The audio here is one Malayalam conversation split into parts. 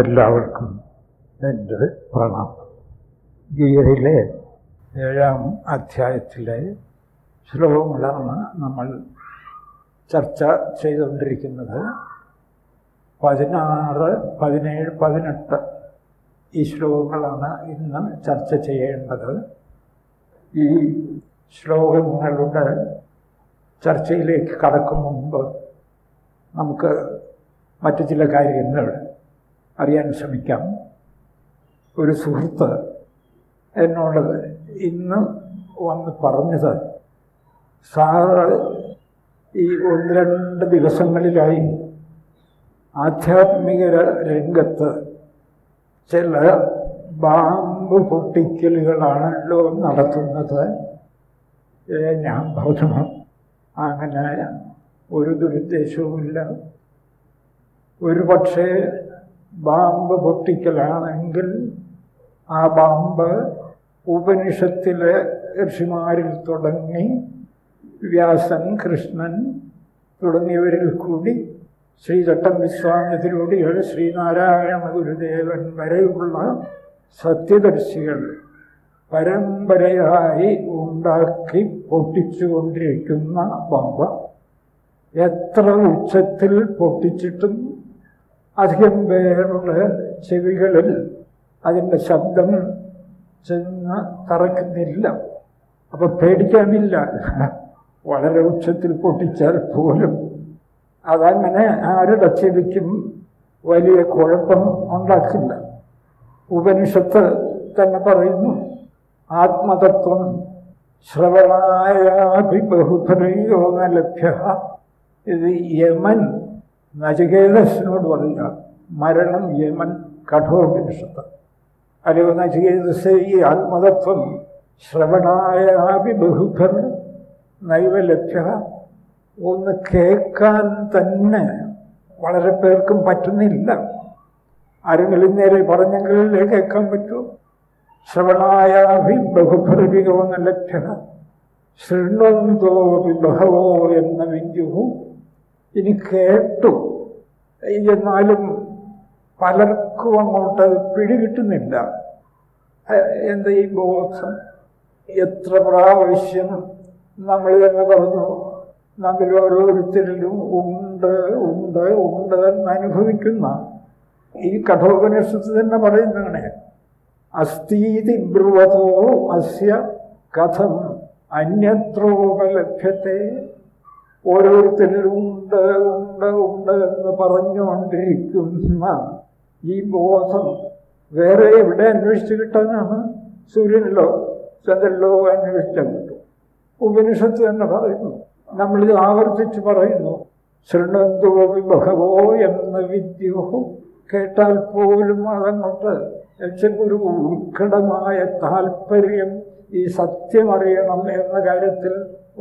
എല്ലാവർക്കും എന്റെ പ്രണാമം. ഗീതയിലെ ഏഴാം അധ്യായത്തിലെ ശ്ലോകങ്ങളാണ് നമ്മൾ ചർച്ച ചെയ്തുകൊണ്ടിരിക്കുന്നത്. പതിനാറ് പതിനേഴ് പതിനെട്ട് ഈ ശ്ലോകങ്ങളാണ് ഇന്ന് ചർച്ച ചെയ്യേണ്ടത്. ഈ ശ്ലോകങ്ങളുടെ ചർച്ചയിലേക്ക് കടക്കും മുമ്പ് നമുക്ക് മറ്റു ചില കാര്യങ്ങൾ അറിയാൻ ശ്രമിക്കാം. ഒരു സുഹൃത്ത് എന്നോട് ഇന്ന് വന്ന് പറഞ്ഞത് സാറ് ഈ ഒന്ന് രണ്ട് ദിവസങ്ങളിലായി ആധ്യാത്മിക രംഗത്ത് ചില ബാമ്പ് പൊട്ടിക്കലുകളാണല്ലോ നടത്തുന്നത്. ഞാൻ പറഞ്ഞു അങ്ങനെ ഒരു ദുരുദ്ദേശവുമില്ല. ഒരു പക്ഷേ ബാമ്പ് പൊട്ടിക്കലാണെങ്കിൽ ആ ബാമ്പ് ഉപനിഷത്തിലെ ഋഷിമാരിൽ തുടങ്ങി വ്യാസൻ കൃഷ്ണൻ തുടങ്ങിയവരിൽ കൂടി ശ്രീചട്ടം വിശ്വാമിതിലൂടെകൾ ശ്രീനാരായണ ഗുരുദേവൻ വരെയുള്ള സത്യദർശികൾ പരമ്പരയായി ഉണ്ടാക്കി പൊട്ടിച്ചുകൊണ്ടിരിക്കുന്ന ബമ്പ എത്ര ഉച്ചത്തിൽ പൊട്ടിച്ചിട്ടും അധികം പേരുടെ ചെവികളിൽ അതിന്റെ ശബ്ദം ചെന്ന് തറക്കുന്നില്ല. അപ്പം പേടിക്കാനില്ല. വളരെ ഉച്ചത്തിൽ പൊട്ടിച്ചാൽ പോലും. അതങ്ങനെ ആരുടെ ചെവിക്കും വലിയ കുഴപ്പം ഉണ്ടാക്കില്ല. ഉപനിഷത്ത് തന്നെ പറയുന്നു ആത്മതത്വം ശ്രവണായാഭിബഹുധനയോ ലഭ്യ ഇത് യമൻ നചികേതസിനോട് പറയുക മരണം യമൻ കഠോപനിഷത്ത്. അല്ലയോ നചികേതസ് ഈ ആത്മതത്വം ശ്രവണായാപി നൈവ ലഭ്യ ഒന്ന് കേൾക്കാൻ തന്നെ വളരെ പേർക്കും പറ്റുന്നില്ല. ആരെങ്കിലും നേരെ പറഞ്ഞെങ്കിലേ കേൾക്കാൻ പറ്റൂ. ശ്രവണായാഭി ബഹുഭർവികോ ലഭ്യ ശൃണ്വന്തോപി വിഭവോ എന്ന വിദ്യുഹു ഇനി കേട്ടു. എന്നാലും പലർക്കും അങ്ങോട്ട് പിടികിട്ടുന്നില്ല. എന്താ ഈ ബോധം? എത്ര പ്രാവശ്യം നമ്മൾ തന്നെ പറഞ്ഞു? നമ്മൾ ഓരോരുത്തരിലും ഉണ്ട് ഉണ്ട് ഉണ്ട് എന്ന് അനുഭവിക്കുന്ന ഈ കഠോപനിഷത്ത് തന്നെ പറയുന്നതാണ് അസ്ഥീതി ബ്രുവതോ അസ്യ കഥം അന്യത്രോപലഭ്യത്തെ ഓരോരുത്തരിലും ഉണ്ട് ഉണ്ട് എന്ന് പറഞ്ഞുകൊണ്ടിരിക്കുന്ന ഈ ബോധം വേറെ എവിടെ അന്വേഷിച്ച് കിട്ടാനാണ്? സൂര്യനിലോ ചന്ദ്രനിലോ അന്വേഷിച്ചാൽ കിട്ടും. ഉപനിഷത്ത് തന്നെ പറയുന്നു. നമ്മളിത് ആവർത്തിച്ച് പറയുന്നു. ശൃണന്തോപി ബഹവോ എന്ന വിദ്യോ കേട്ടാൽ പോലും അതങ്ങോട്ട് ഒരു ഉത്കടമായ താല്പര്യം ഈ സത്യമറിയണം എന്ന കാര്യത്തിൽ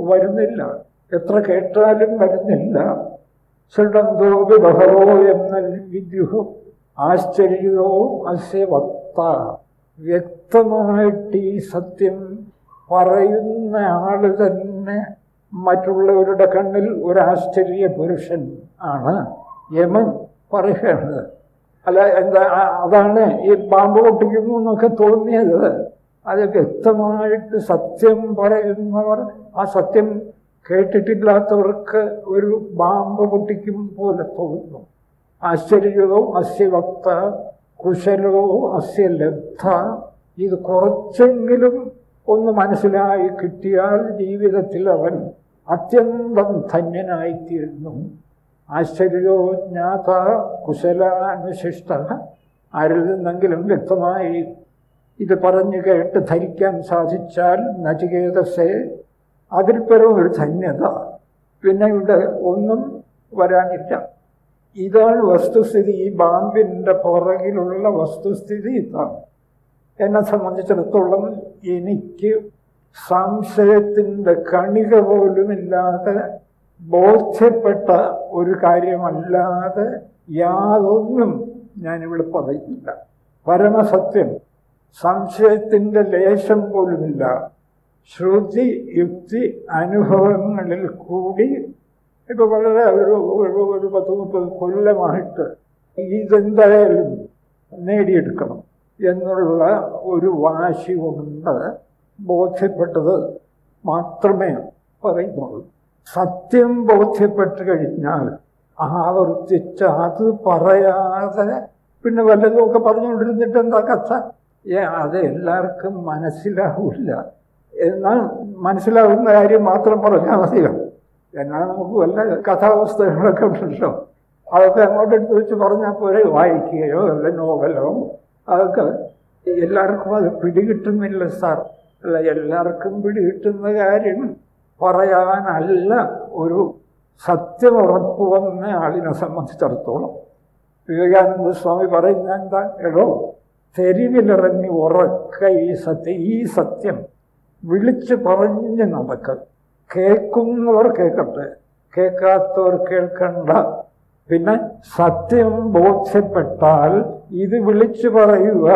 വരുന്നില്ല. എത്ര കേട്ടാലും വരുന്നില്ല. ശൃണന്തോപി ബഹളോ എന്ന വിദ്യുഹോ ആശ്ചര്യോ അസ്യ വക്ത വ്യക്തമായിട്ട് ഈ സത്യം പറയുന്ന ആൾ തന്നെ മറ്റുള്ളവരുടെ കണ്ണിൽ ഒരാശ്ചര്യ പുരുഷൻ ആണ് യമൻ പറയുന്നത്. അല്ല എന്താ അതാണ് ഈ പാമ്പ് പൊട്ടിക്കുന്നു എന്നൊക്കെ തോന്നിയത്. അത് വ്യക്തമായിട്ട് സത്യം പറയുന്നവർ ആ സത്യം കേട്ടിട്ടില്ലാത്തവർക്ക് ഒരു ബാമ്പ് പൊട്ടിക്കും പോലെ തോന്നുന്നു. ആശ്ചര്യതോ അസ്യവക്ത കുശലോ അസ്യലബ്ധ ഇത് കുറച്ചെങ്കിലും ഒന്ന് മനസ്സിലായി കിട്ടിയാൽ ജീവിതത്തിൽ അവൻ അത്യന്തം ധന്യനായിത്തീരുന്നു. ആശ്ചര്യോ ജ്ഞാത കുശലാനുശിഷ്ട. ആരിൽ നിന്നെങ്കിലും വ്യക്തമായി ഇത് പറഞ്ഞു കേട്ട് ധരിക്കാൻ സാധിച്ചാൽ നചികേതസെ അതിൽ പരവും ഒരു ധന്യത. പിന്നെ ഇവിടെ ഒന്നും വരാനില്ല. ഇതാണ് വസ്തുസ്ഥിതി. ഈ ബാമ്പിന്റെ പുറകിലുള്ള വസ്തുസ്ഥിതി ഇതാണ്. എന്നെ സംബന്ധിച്ചിടത്തോളം എനിക്ക് സംശയത്തിന്റെ കണിക പോലുമില്ലാതെ ബോധ്യപ്പെട്ട ഒരു കാര്യമല്ലാതെ യാതൊന്നും ഞാനിവിടെ പറയുന്നില്ല. പരമസത്യം. സംശയത്തിന്റെ ലേശം പോലുമില്ല. ശ്രുതി യുക്തി അനുഭവങ്ങളിൽ കൂടി ഇപ്പൊ വളരെ ഒരു ഒരു പത്ത് മുപ്പത് കൊല്ലമായിട്ട് ഇതെന്തായാലും നേടിയെടുക്കണം എന്നുള്ള ഒരു വാശി കൊണ്ട് ബോധ്യപ്പെട്ടത് മാത്രമേ പറയുന്നുള്ളൂ. സത്യം ബോധ്യപ്പെട്ട് കഴിഞ്ഞാൽ ആവർത്തിച്ച് അത് പറയാതെ പിന്നെ വല്ലതുമൊക്കെ പറഞ്ഞുകൊണ്ടിരുന്നിട്ട് എന്താ കഥ? ഏ അത് എല്ലാവർക്കും മനസ്സിലാവില്ല. എന്നാൽ മനസ്സിലാവുന്ന കാര്യം മാത്രം പറഞ്ഞാൽ മതിയോ എന്നാൽ നമുക്ക് വല്ല കഥാവസ്ഥകളൊക്കെ ഉണ്ടല്ലോ. അതൊക്കെ അങ്ങോട്ട് എടുത്ത് വെച്ച് പറഞ്ഞാൽ പോരെ വായിക്കുകയോ അല്ല നോവലോ അതൊക്കെ എല്ലാവർക്കും അത് പിടികിട്ടുന്നില്ല സാർ. അല്ല എല്ലാവർക്കും പിടികിട്ടുന്ന കാര്യം പറയാനല്ല ഒരു സത്യം ഉറപ്പ് വന്ന ആളിനെ സംബന്ധിച്ചിടത്തോളം. വിവേകാനന്ദ സ്വാമി പറയുന്ന എന്താ? എടോ തെരുവിലിറങ്ങി ഉറക്ക ഈ സത്യം ഈ സത്യം വിളിച്ച് പറഞ്ഞ് നടക്കുക കേൾക്കുന്നവർ കേൾക്കട്ടെ. കേൾക്കാത്തവർ കേൾക്കണ്ട. പിന്നെ സത്യം ബോധ്യപ്പെട്ടാൽ ഇത് വിളിച്ചു പറയുക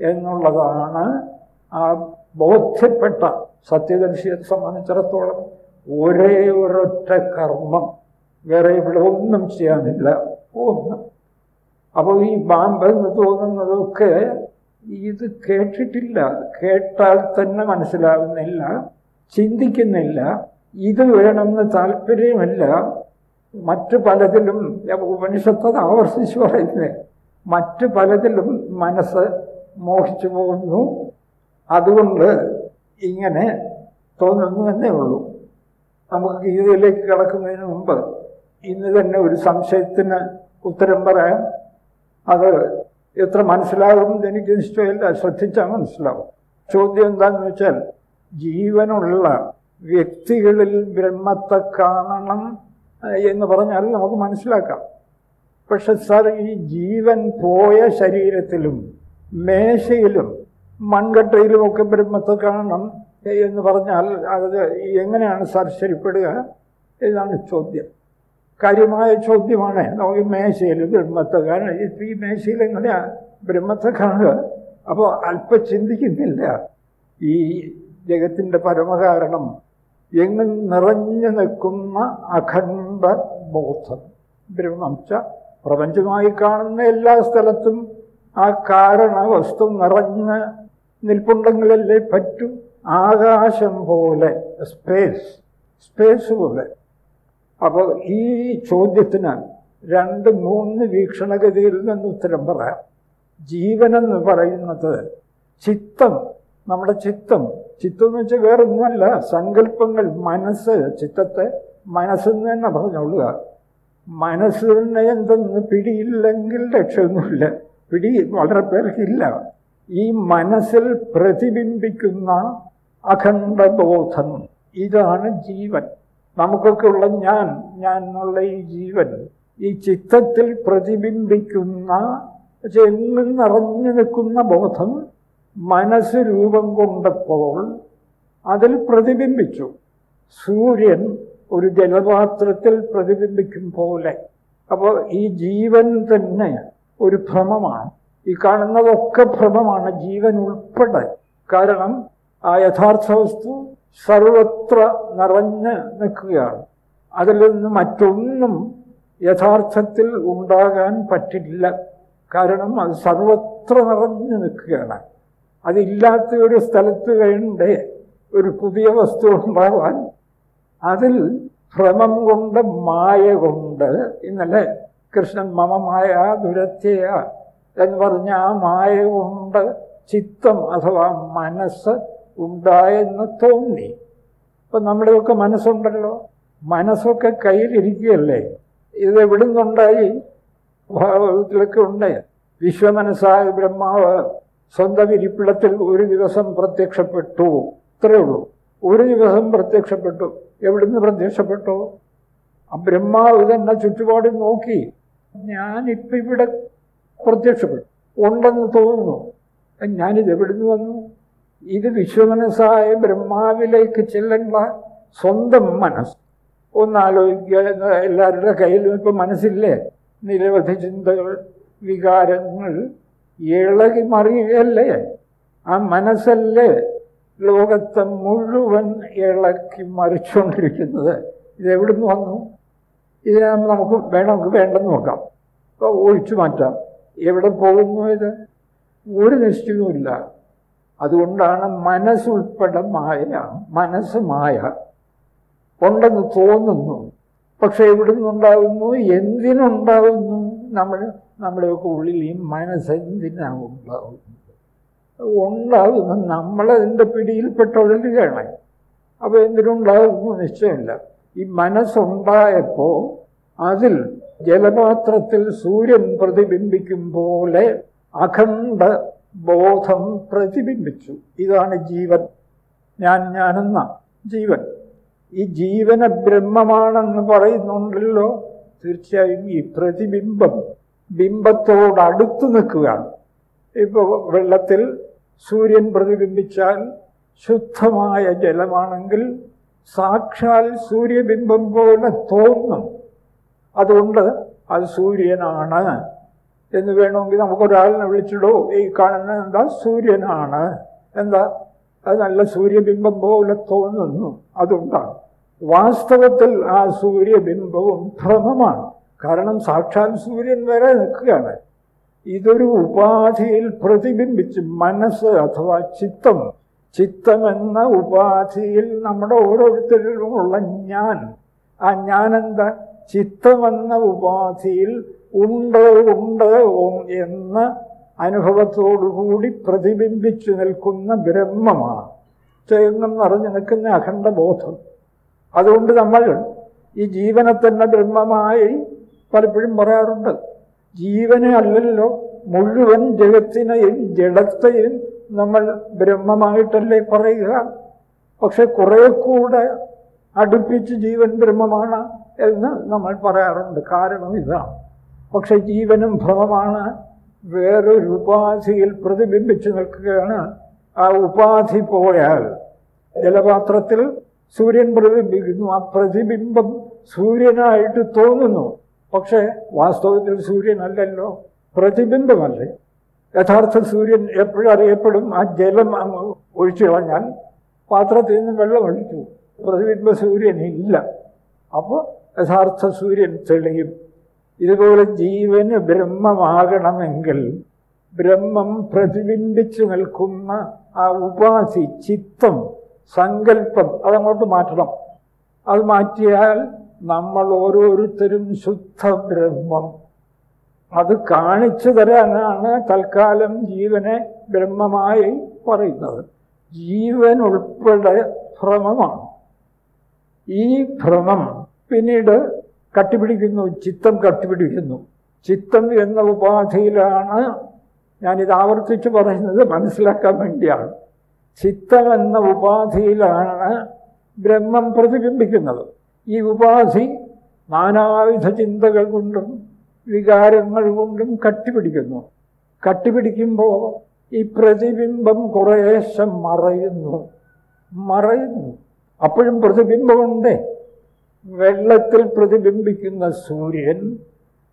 എന്നുള്ളതാണ് ആ ബോധ്യപ്പെട്ട സത്യദർശിയെ സംബന്ധിച്ചിടത്തോളം ഒരേ ഒരൊറ്റ കർമ്മം. വേറെ ഇവിടെ ഒന്നും ചെയ്യാനില്ല. ഒന്ന്. അപ്പോൾ ഈ ബാമ്പെന്ന് തോന്നുന്നതൊക്കെ ഇത് കേട്ടിട്ടില്ല. കേട്ടാൽ തന്നെ മനസ്സിലാവുന്നില്ല. ചിന്തിക്കുന്നില്ല. ഇത് വേണമെന്ന് താല്പര്യമില്ല. മറ്റു പലതിലും ഉപനിഷത്തത് ആവർത്തിച്ച് പറയുന്നത് മറ്റു പലതിലും മനസ്സ് മോഹിച്ചു പോകുന്നു. അതുകൊണ്ട് ഇങ്ങനെ തോന്നുന്നു എന്നേ ഉള്ളൂ. നമുക്ക് ഗീതയിലേക്ക് കിടക്കുന്നതിന് മുമ്പ് ഇന്ന് തന്നെ ഒരു സംശയത്തിന് ഉത്തരം പറയാം. അത് എത്ര മനസ്സിലാകും എനിക്ക് നിശ്ചയമില്ല. ശ്രദ്ധിച്ചാൽ മനസ്സിലാവും. ചോദ്യം എന്താണെന്ന് വെച്ചാൽ ജീവനുള്ള വ്യക്തികളിൽ ബ്രഹ്മത്തെ കാണണം എന്ന് പറഞ്ഞാൽ നമുക്ക് മനസ്സിലാക്കാം. പക്ഷെ സാർ ഈ ജീവൻ പോയ ശരീരത്തിലും മേശയിലും മൺകട്ടയിലുമൊക്കെ ബ്രഹ്മത്തെ കാണണം എന്ന് പറഞ്ഞാൽ അത് എങ്ങനെയാണ് സാർ ശരിപ്പെടുക? എന്നാണ് ചോദ്യം. കാര്യമായ ചോദ്യമാണ്. നമുക്ക് മേശയിൽ ബ്രഹ്മത്തെ കാരണം ഈ മേശയിൽ എങ്ങനെയാ ബ്രഹ്മത്തെ കാണുക അപ്പോൾ അല്പം ചിന്തിക്കുന്നില്ല. ഈ ജഗത്തിന്റെ പരമകാരണം എങ്ങും നിറഞ്ഞു നിൽക്കുന്ന അഖണ്ഡ ബോധം ബ്രഹ്മം പ്രപഞ്ചമായി കാണുന്ന എല്ലാ സ്ഥലത്തും ആ കാരണ വസ്തു നിറഞ്ഞ് നിൽപ്പുണ്ടെങ്കിലല്ലേ പറ്റൂ? ആകാശം പോലെ സ്പേസ് സ്പേസ് പോലെ. അപ്പോൾ ഈ ചോദ്യത്തിന് രണ്ട് മൂന്ന് വീക്ഷണഗതിയിൽ നിന്ന് ഉത്തരം പറയാം. ജീവനെന്ന് പറയുന്നത് ചിത്തം നമ്മുടെ ചിത്തം. ചിത്തം എന്ന് വെച്ചാൽ വേറെ ഒന്നുമല്ല സങ്കല്പങ്ങൾ മനസ്സ് ചിത്തത്തെ മനസ്സെന്ന് തന്നെ പറഞ്ഞോളുക. മനസ്സിന് എന്തെന്ന് പിടിയില്ലെങ്കിൽ രക്ഷയൊന്നുമില്ല. പിടി വളരെ പേർക്കില്ല. ഈ മനസ്സിൽ പ്രതിബിംബിക്കുന്ന അഖണ്ഡബോധം. ഇതാണ് ജീവൻ. നമുക്കൊക്കെ ഉള്ള ഞാൻ ഞാൻ എന്നുള്ള ഈ ജീവൻ ഈ ചിത്തത്തിൽ പ്രതിബിംബിക്കുന്ന എങ്ങും നിറഞ്ഞു നിൽക്കുന്ന ബോധം മനസ്സ് രൂപം കൊണ്ടപ്പോൾ അതിൽ പ്രതിബിംബിച്ചു. സൂര്യൻ ഒരു ജലപാത്രത്തിൽ പ്രതിബിംബിക്കും പോലെ. അപ്പോൾ ഈ ജീവൻ തന്നെ ഒരു ഭ്രമമാണ്. ഈ കാണുന്നതൊക്കെ ഭ്രമമാണ് ജീവൻ ഉൾപ്പെടെ. കാരണം ആ യഥാർത്ഥ വസ്തു സർവത്ര നിറഞ്ഞ് നിൽക്കുകയാണ്. അതിൽ നിന്ന് മറ്റൊന്നും യഥാർത്ഥത്തിൽ ഉണ്ടാകാൻ പറ്റില്ല. കാരണം അത് സർവത്ര നിറഞ്ഞു നിൽക്കുകയാണ്. അതില്ലാത്ത ഒരു സ്ഥലത്ത് വേണ്ടേ? ഒരു പുതിയ വസ്തു ഉണ്ടാവാൻ. അതിൽ ഭ്രമം കൊണ്ട് മായ കൊണ്ട് ഇന്നലെ കൃഷ്ണൻ മമമായ ദുരത്യ എന്ന് പറഞ്ഞ ആ മായ കൊണ്ട് ചിത്തം അഥവാ മനസ്സ് ഉണ്ടായെന്ന് തോന്നി. ഇപ്പം നമ്മുടെയൊക്കെ മനസ്സുണ്ടല്ലോ. മനസ്സൊക്കെ കയ്യിലിരിക്കുകയല്ലേ? ഇത് എവിടുന്നുണ്ടായി? ഭാഗവതത്തിലൊക്കെ ഉണ്ട്. വിശ്വമനസ്സായ ബ്രഹ്മാവ് സ്വന്തം ഇരിപ്പിടത്തിൽ ഒരു ദിവസം പ്രത്യക്ഷപ്പെട്ടു. ഇത്രയേ ഉള്ളൂ. ഒരു ദിവസം പ്രത്യക്ഷപ്പെട്ടു. എവിടുന്ന് പ്രത്യക്ഷപ്പെട്ടു? ആ ബ്രഹ്മാവ് തന്നെ ചുറ്റുപാടും നോക്കി. ഞാനിപ്പം ഇവിടെ പ്രത്യക്ഷപ്പെട്ടു. ഉണ്ടെന്ന് തോന്നുന്നു. ഞാനിത് എവിടുന്ന് വന്നു? ഇത് വിശ്വമനസ്സായ ബ്രഹ്മാവിലേക്ക് ചെല്ലേണ്ട സ്വന്തം മനസ്സ്. ഒന്നാലോചിക്കുക എല്ലാവരുടെ കയ്യിലും ഇപ്പം മനസ്സില്ലേ? നിരവധി ചിന്തകൾ വികാരങ്ങൾ ഇളകി മറിയുകയല്ലേ? ആ മനസ്സല്ലേ ലോകത്തെ മുഴുവൻ ഇളക്കി മറിച്ചുകൊണ്ടിരിക്കുന്നത്? ഇതെവിടുന്ന് വന്നു? ഇതിനെ നമുക്ക് വേണമെങ്കിൽ വേണ്ടെന്ന് നോക്കാം. ഇപ്പോൾ ഒഴിച്ചു മാറ്റാം. എവിടെ പോകുന്നു ഇത്? ഒരു നിശ്ചയവുമില്ല. അതുകൊണ്ടാണ് മനസ്സുൾപ്പെടെ മായ മനസ്സ് മായ ഉണ്ടെന്ന് തോന്നുന്നു. പക്ഷെ എവിടെ നിന്നുണ്ടാകുന്നു എന്തിനുണ്ടാകുന്നു? നമ്മൾ നമ്മുടെയൊക്കെ ഉള്ളിൽ ഈ മനസ്സ് എന്തിനാണ് ഉണ്ടാകുന്നത്? ഉണ്ടാകുന്നു നമ്മളതിന്റെ പിടിയിൽപ്പെട്ടൊഴുകയാണ് അപ്പോൾ എന്തിനുണ്ടാകുന്നു? നിശ്ചയമില്ല. ഈ മനസ്സുണ്ടായപ്പോൾ അതിൽ ജലപാത്രത്തിൽ സൂര്യൻ പ്രതിബിംബിക്കും പോലെ അഖണ്ഡ ബോധം പ്രതിബിംബിച്ചു. ഇതാണ് ജീവൻ. ഞാൻ ഞാനെന്ന ജീവൻ. ഈ ജീവന ബ്രഹ്മമാണെന്ന് പറയുന്നുണ്ടല്ലോ. തീർച്ചയായും ഈ പ്രതിബിംബം ബിംബത്തോടടുത്ത് നിൽക്കുകയാണ്. ഇപ്പോൾ വെള്ളത്തിൽ സൂര്യൻ പ്രതിബിംബിച്ചാൽ ശുദ്ധമായ ജലമാണെങ്കിൽ സാക്ഷാൽ സൂര്യബിംബം പോലെ തോന്നും. അതുകൊണ്ട് അത് സൂര്യനാണ്. എന്ന് വേണമെങ്കിൽ നമുക്കൊരാളിനെ വിളിച്ചിടോ ഈ കാണുന്ന എന്താ? സൂര്യനാണ്. എന്താ? അത് നല്ല സൂര്യബിംബം പോലെ തോന്നുന്നു. അതുകൊണ്ടാണ്. വാസ്തവത്തിൽ ആ സൂര്യബിംബവും ഭ്രമമാണ്. കാരണം സാക്ഷാൽ സൂര്യൻ വരെ നിൽക്കുകയാണ്. ഇതൊരു ഉപാധിയിൽ പ്രതിബിംബിച്ച് മനസ്സ് അഥവാ ചിത്തം ചിത്തമെന്ന ഉപാധിയിൽ നമ്മുടെ ഓരോരുത്തരിലുമുള്ള ഞാൻ. ആ ഞാനെന്താ? ചിത്തമെന്ന ഉപാധിയിൽ ഉണ്ട് ഉണ്ട് എന്ന് അനുഭവത്തോടുകൂടി പ്രതിബിംബിച്ചു നിൽക്കുന്ന ബ്രഹ്മമാണ്. ചേങ്ങം നിറഞ്ഞു നിൽക്കുന്ന അഖണ്ഡബോധം. അതുകൊണ്ട് നമ്മൾ ഈ ജീവനെ തന്നെ ബ്രഹ്മമായി പലപ്പോഴും പറയാറുണ്ട്. ജീവനെ അല്ലല്ലോ മുഴുവൻ ജഗത്തിനെയും ജഡത്തെയും നമ്മൾ ബ്രഹ്മമായിട്ടല്ലേ പറയുക? പക്ഷെ കുറേ കൂടെ അടുപ്പിച്ച് ജീവൻ ബ്രഹ്മമാണ് എന്ന് നമ്മൾ പറയാറുണ്ട്. കാരണം ഇതാണ്. പക്ഷെ ജീവനും ഭ്രമമാണ്. വേറൊരു ഉപാധിയിൽ പ്രതിബിംബിച്ചു നിൽക്കുകയാണ്. ആ ഉപാധി പോയാൽ ജലപാത്രത്തിൽ സൂര്യൻ പ്രതിബിംബിക്കുന്നു. ആ പ്രതിബിംബം സൂര്യനായിട്ട് തോന്നുന്നു. പക്ഷേ വാസ്തവത്തിൽ സൂര്യനല്ലല്ലോ പ്രതിബിംബമല്ലേ? യഥാർത്ഥ സൂര്യൻ എപ്പോഴറിയപ്പെടും ആ ജലം ഒഴിച്ചു കളഞ്ഞാൽ പാത്രത്തിൽ നിന്ന് വെള്ളം ഒഴിച്ചു. പ്രതിബിംബ സൂര്യൻ ഇല്ല അപ്പോൾ യഥാർത്ഥ സൂര്യൻ തെളിയും. ഇതുപോലെ ജീവന് ബ്രഹ്മമാകണമെങ്കിൽ ബ്രഹ്മം പ്രതിബിംബിച്ചു നിൽക്കുന്ന ആ ഉപാസി ചിത്തം സങ്കല്പം അതങ്ങോട്ട് മാറ്റണം. അത് മാറ്റിയാൽ നമ്മൾ ഓരോരുത്തരും ശുദ്ധ ബ്രഹ്മം. അത് കാണിച്ചു തരാനാണ് തൽക്കാലം ജീവനെ ബ്രഹ്മമായി പറയുന്നത്. ജീവൻ ഉൾപ്പെടെ ഭ്രമമാണ്. ഈ ഭ്രമം പിന്നീട് കട്ടിപിടിക്കുന്നു ചിത്തം കട്ടിപിടിക്കുന്നു. ചിത്തം എന്ന ഉപാധിയിലാണ് ഞാനിത് ആവർത്തിച്ച് പറയുന്നത് മനസ്സിലാക്കാൻ വേണ്ടിയാണ്. ചിത്തം എന്ന ഉപാധിയിലാണ് ബ്രഹ്മം പ്രതിബിംബിക്കുന്നത്. ഈ ഉപാധി നാനാവിധ ചിന്തകൾ കൊണ്ടും വികാരങ്ങൾ കൊണ്ടും കട്ടിപിടിക്കുന്നു. കട്ടിപിടിക്കുമ്പോൾ ഈ പ്രതിബിംബം കുറേശ്ശെ മറയുന്നു. മറയുന്നു. അപ്പോഴും പ്രതിബിംബമുണ്ടേ. വെള്ളത്തിൽ പ്രതിബിംബിക്കുന്ന സൂര്യൻ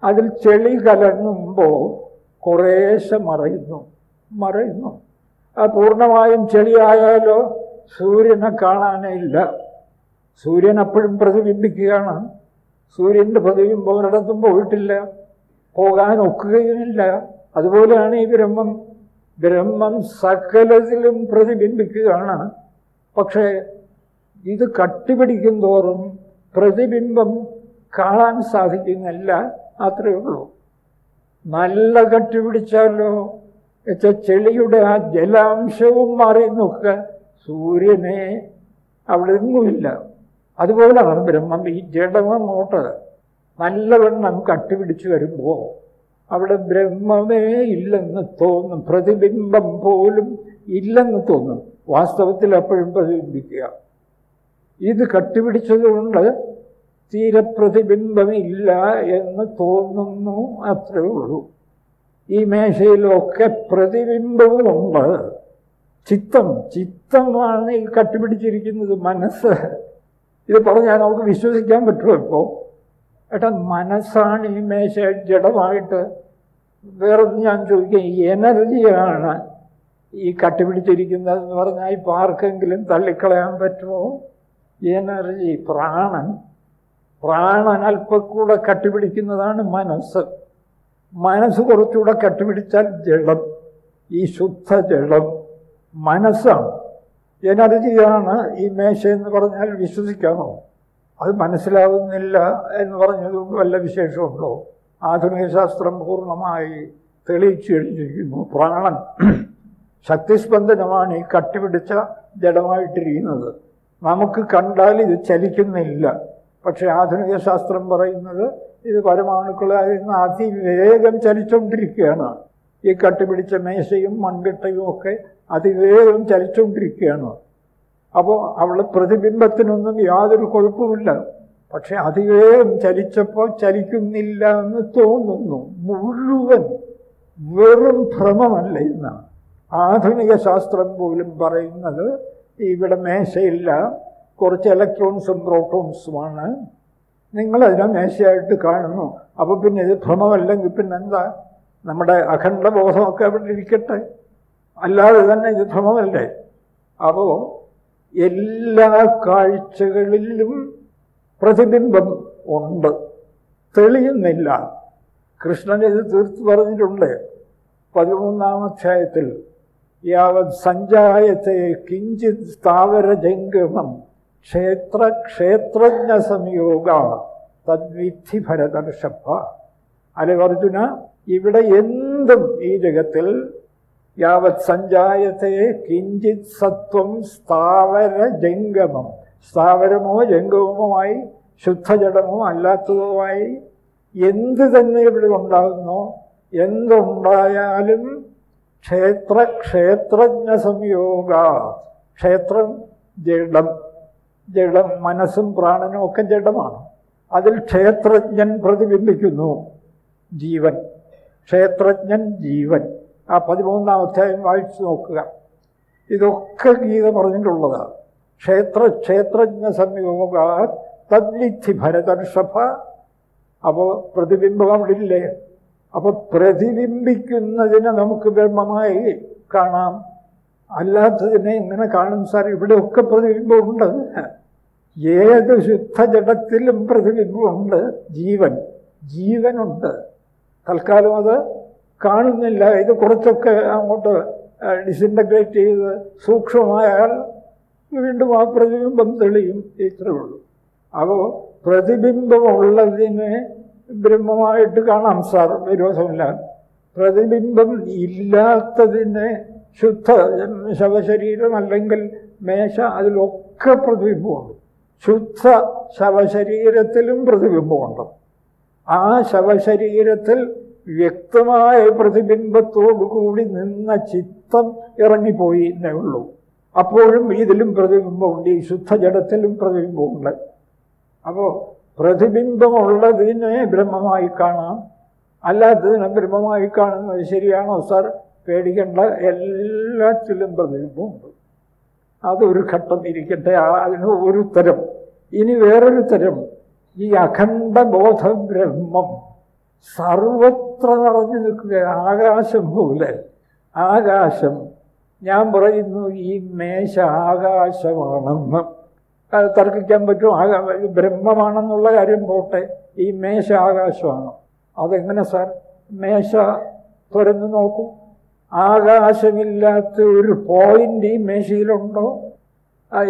അതിൽ ചെളി കലങ്ങുമ്പോൾ കുറേശ്ശെ മറയുന്നു മറയുന്നു. അത് പൂർണമായും ചെളിയായാലോ സൂര്യനെ കാണാനേ ഇല്ല. സൂര്യൻ അപ്പോഴും പ്രതിബിംബിക്കുകയാണ്. സൂര്യന്റെ പ്രതിബിംബം ഒരിടത്തും പോയിട്ടില്ല പോകാൻ ഒക്കുകയുമില്ല. അതുപോലെയാണ് ഈ ബ്രഹ്മം. ബ്രഹ്മം സകലത്തിലും പ്രതിബിംബിക്കുകയാണ്. പക്ഷേ ഇത് കട്ടിപിടിക്കും തോറും പ്രതിബിംബം കാണാൻ സാധിക്കുന്നില്ല അത്രയേ ഉള്ളൂ. നല്ല കട്ടിപിടിച്ചാലോ വെച്ചാൽ ചെളിയുടെ ആ ജലാംശവും മാറി നോക്കുക സൂര്യനെ അവിടെ എങ്ങുമില്ല അതുപോലെയാണ് ബ്രഹ്മം ഈ ജഡമങ്ങോട്ട് നല്ലവണ്ണം കട്ടിപിടിച്ച് വരുമ്പോൾ അവിടെ ബ്രഹ്മമേ ഇല്ലെന്ന് തോന്നും പ്രതിബിംബം പോലും ഇല്ലെന്ന് തോന്നും. വാസ്തവത്തിൽ എപ്പോഴും പ്രതിബിംബിക്കുക. ഇത് കട്ടിപിടിച്ചതുകൊണ്ട് തീരെ പ്രതിബിംബമില്ല എന്ന് തോന്നുന്നു അത്രേ ഉള്ളൂ. ഈ മേശയിലൊക്കെ പ്രതിബിംബവുമുണ്ട് ചിത്തം ചിത്തമാണ് ഈ കട്ടിപിടിച്ചിരിക്കുന്നത് മനസ്സ്. ഇത് പറഞ്ഞാൽ നമുക്ക് വിശ്വസിക്കാൻ പറ്റുമോ ഇപ്പോൾ ഏട്ടാ മനസ്സാണ് ഈ മേശ ജഡമായിട്ട്. വേറെ ഞാൻ ചോദിക്കുക എനർജിയാണ് ഈ കട്ടിപിടിച്ചിരിക്കുന്നതെന്ന് പറഞ്ഞാൽ ഇപ്പോൾ ആർക്കെങ്കിലും തള്ളിക്കളയാൻ പറ്റുമോ? എനർജി പ്രാണൻ. പ്രാണൻ അല്പക്കൂടെ കട്ടിപിടിക്കുന്നതാണ് മനസ്സ്. മനസ്സ് കുറച്ചുകൂടെ കട്ടിപിടിച്ചാൽ ജഡം. ഈ ശുദ്ധ ജഡം മനസ്സാണ്. എനർജിയാണ് ഈ മേശ എന്ന് പറഞ്ഞാൽ വിശ്വസിക്കാമോ? അത് മനസ്സിലാകുന്നില്ല എന്ന് പറഞ്ഞതുകൊണ്ട് വല്ല വിശേഷമുണ്ടോ? ആധുനിക ശാസ്ത്രം പൂർണമായി തെളിയിച്ചു കഴിഞ്ഞിരിക്കുന്നു പ്രാണൻ ശക്തിസ്പന്ദനമാണ് ഈ കട്ടിപിടിച്ച ജഡമായിട്ടിരിക്കുന്നത്. നമുക്ക് കണ്ടാൽ ഇത് ചലിക്കുന്നില്ല. പക്ഷെ ആധുനിക ശാസ്ത്രം പറയുന്നത് ഇത് പരമാണുക്കളായി അതിവേഗം ചലിച്ചുകൊണ്ടിരിക്കുകയാണ് ഈ കട്ടിപിടിച്ച മേശയും മൺകട്ടയും ഒക്കെ അതിവേഗം ചലിച്ചുകൊണ്ടിരിക്കുകയാണ് അപ്പോൾ അവൾ പ്രതിബിംബത്തിനൊന്നും യാതൊരു കുഴപ്പമില്ല പക്ഷെ അതിവേഗം ചലിച്ചപ്പോൾ ചലിക്കുന്നില്ല എന്ന് തോന്നുന്നു. മുഴുവൻ വെറും ഭ്രമമല്ല എന്നാണ് ആധുനിക ശാസ്ത്രം പോലും പറയുന്നത് ഇവിടെ മേശയില്ല കുറച്ച് ഇലക്ട്രോൺസും പ്രോട്ടോൺസുമാണ് നിങ്ങളതിനെ മേശയായിട്ട് കാണുന്നു. അപ്പോൾ പിന്നെ ഇത് ഭ്രമമല്ലെങ്കിൽ പിന്നെന്താ നമ്മുടെ അഖണ്ഡബോധമൊക്കെ അവിടെ ഇരിക്കട്ടെ. അല്ലാതെ തന്നെ ഇത് ഭ്രമമല്ലേ? അപ്പോൾ എല്ലാ കാഴ്ചകളിലും പ്രതിബിംബം ഉണ്ട്. തെളിയുന്നില്ല. കൃഷ്ണൻ ഇത് തീർത്തു പറഞ്ഞിട്ടുണ്ട്. പതിമൂന്നാം അധ്യായത്തിൽ യാവത് സഞ്ചായത്തെ കിഞ്ചിത് സ്ഥാവരജംഗമം ക്ഷേത്ര ക്ഷേത്രജ്ഞ സംയോഗ തദ്വിധി ഭരതർഷഭ. അല്ലെ അർജുന ഇവിടെ എന്തും ഈ ജഗത്തിൽ യാവത് സഞ്ചായത്തെ കിഞ്ചിത് സത്വം സ്ഥാവര ജംഗമം. സ്ഥാവരമോ ജംഗമവുമായി ശുദ്ധജടമോ അല്ലാത്തതുമായി എന്ത് തന്നെ ഇവിടെ ഉണ്ടാകുന്നോ എന്തുണ്ടായാലും ക്ഷേത്ര ക്ഷേത്രജ്ഞ സംയോഗ. ക്ഷേത്രം ജഡം. ജഡം മനസ്സും പ്രാണനും ഒക്കെ ജഡമാണ്. അതിൽ ക്ഷേത്രജ്ഞൻ പ്രതിബിംബിക്കുന്നു. ജീവൻ. ക്ഷേത്രജ്ഞൻ ജീവൻ. ആ പതിമൂന്നാം അധ്യായം വായിച്ചു നോക്കുക. ഇതൊക്കെ ഗീത പറഞ്ഞിട്ടുള്ളതാണ് ക്ഷേത്ര ക്ഷേത്രജ്ഞ സമീപമുക തദ്വിധി ഭരതർഷഭ. അപ്പോൾ പ്രതിബിംബം അവിടെ ഇല്ലേ അപ്പോൾ പ്രതിബിംബിക്കുന്നതിനെ നമുക്ക് ബ്രഹ്മമായി കാണാം. അല്ലാത്തതിനെ ഇങ്ങനെ കാണും സാർ ഇവിടെയൊക്കെ പ്രതിബിംബമുണ്ട്. ഏത് ശുദ്ധജടത്തിലും പ്രതിബിംബമുണ്ട്. ജീവൻ. ജീവനുണ്ട്. തൽക്കാലം അത് കാണുന്നില്ല. ഇത് കുറച്ചൊക്കെ അങ്ങോട്ട് ഡിസിന്റഗ്രേറ്റ് ചെയ്ത് സൂക്ഷ്മമായാൽ വീണ്ടും ആ പ്രതിബിംബം തെളിയും. ഇത്രേ ഉള്ളൂ. അപ്പോൾ പ്രതിബിംബമുള്ളതിനെ ബ്രഹ്മമായിട്ട് കാണാം സാർ. വിരോധമില്ല. പ്രതിബിംബം ഇല്ലാത്തതിനെ ശുദ്ധ ശവശരീരം അല്ലെങ്കിൽ മേശ അതിലൊക്കെ പ്രതിബിംബമുണ്ട്. ശുദ്ധ ശവശരീരത്തിലും പ്രതിബിംബമുണ്ട്. ആ ശവശരീരത്തിൽ വ്യക്തമായ പ്രതിബിംബത്തോടുകൂടി നിന്ന ചിത്തം ഇറങ്ങിപ്പോയി എന്നേ ഉള്ളൂ. അപ്പോഴും ഇതിലും പ്രതിബിംബമുണ്ട് ഈ ശുദ്ധജടത്തിലും പ്രതിബിംബമുണ്ട്. അപ്പോൾ പ്രതിബിംബമുള്ളതിനെ ബ്രഹ്മമായി കാണാം. അല്ലാത്തതിനെ ബ്രഹ്മമായി കാണുന്നത് ശരിയാണോ സാർ? പേടിക്കേണ്ട എല്ലാത്തിലും പ്രതിബിംബമുണ്ട്. അതൊരു ഘട്ടം ഇരിക്കട്ടെ. അതിന് ഒരു തരം. ഇനി വേറൊരു തരം. ഈ അഖണ്ഡ ബോധബ്രഹ്മം സർവത്ര നിറഞ്ഞു നിൽക്കുക ആകാശം പോലെ. ആകാശം. ഞാൻ പറയുന്നു ഈ മേശ ആകാശമാണെന്ന്. അത് തർക്കിക്കാൻ പറ്റും. ആകാ ബ്രഹ്മമാണെന്നുള്ള കാര്യം പോട്ടെ. ഈ മേശ ആകാശമാണ്. അതെങ്ങനെ സാർ? മേശ തുരന്ന് നോക്കൂ. ആകാശമില്ലാത്ത ഒരു പോയിന്റ് ഈ മേശയിലുണ്ടോ?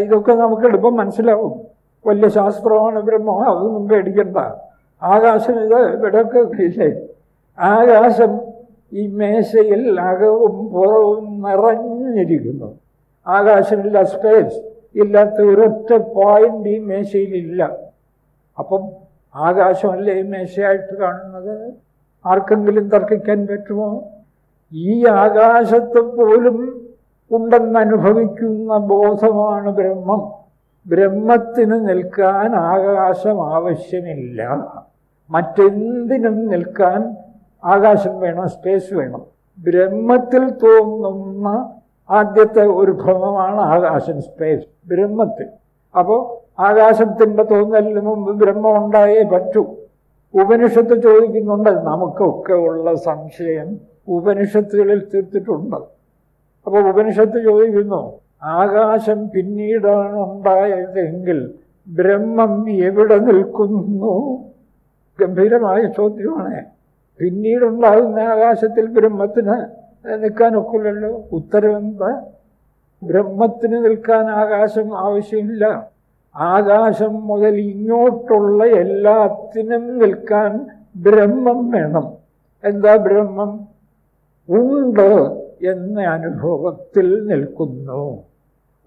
ഇതൊക്കെ നമുക്ക് എളുപ്പം മനസ്സിലാവും. വലിയ ശാസ്ത്രമാണ് ബ്രഹ്മം അതൊന്നും പേടിക്കണ്ട ആകാശം ഇത് ഇവിടെയൊക്കെ ഇല്ലേ? ആകാശം ഈ മേശയിൽ അകവും പുറവും നിറഞ്ഞിരിക്കുന്നു. ആകാശമില്ല സ്പേസ് ഇല്ലാത്ത ഒരൊറ്റ പോയിന്റ് ഈ മേശയിലില്ല. അപ്പം ആകാശമല്ലേ ഈ മേശയായിട്ട് കാണുന്നത്? ആർക്കെങ്കിലും തർക്കിക്കാൻ പറ്റുമോ? ഈ ആകാശത്തെ പോലും ഉണ്ടെന്ന് അനുഭവിക്കുന്ന ബോധമാണ് ബ്രഹ്മം. ബ്രഹ്മത്തിന് നിൽക്കാൻ ആകാശം ആവശ്യമില്ല. മറ്റെന്തിനും നിൽക്കാൻ ആകാശം വേണം സ്പേസ് വേണം. ബ്രഹ്മത്തിൽ തോന്നുന്ന ആദ്യത്തെ ഒരു ഭ്രമമാണ് ആകാശം സ്പേസ് ബ്രഹ്മത്തിൽ. അപ്പോൾ ആകാശത്തിന്റെ തോന്നലിന് മുമ്പ് ബ്രഹ്മം ഉണ്ടായേ പറ്റൂ. ഉപനിഷത്ത് ചോദിക്കുന്നുണ്ട് നമുക്കൊക്കെ ഉള്ള സംശയം ഉപനിഷത്തുകളിൽ തീർത്തിട്ടുണ്ട്. അപ്പോൾ ഉപനിഷത്ത് ചോദിക്കുന്നു ആകാശം പിന്നീടാണ് ഉണ്ടായതെങ്കിൽ ബ്രഹ്മം എവിടെ നിൽക്കുന്നു? ഗംഭീരമായ ചോദ്യമാണ്. പിന്നീടുണ്ടാകുന്ന ആകാശത്തിൽ ബ്രഹ്മത്തിന് നിൽക്കാനൊക്കില്ലല്ലോ. ഉത്തരവെന്താ ബ്രഹ്മത്തിന് നിൽക്കാൻ ആകാശം ആവശ്യമില്ല. ആകാശം മുതൽ ഇങ്ങോട്ടുള്ള എല്ലാത്തിനും നിൽക്കാൻ ബ്രഹ്മം വേണം. എന്താ ബ്രഹ്മം? ഉണ്ട് എന്ന അനുഭവത്തിൽ നിൽക്കുന്നു.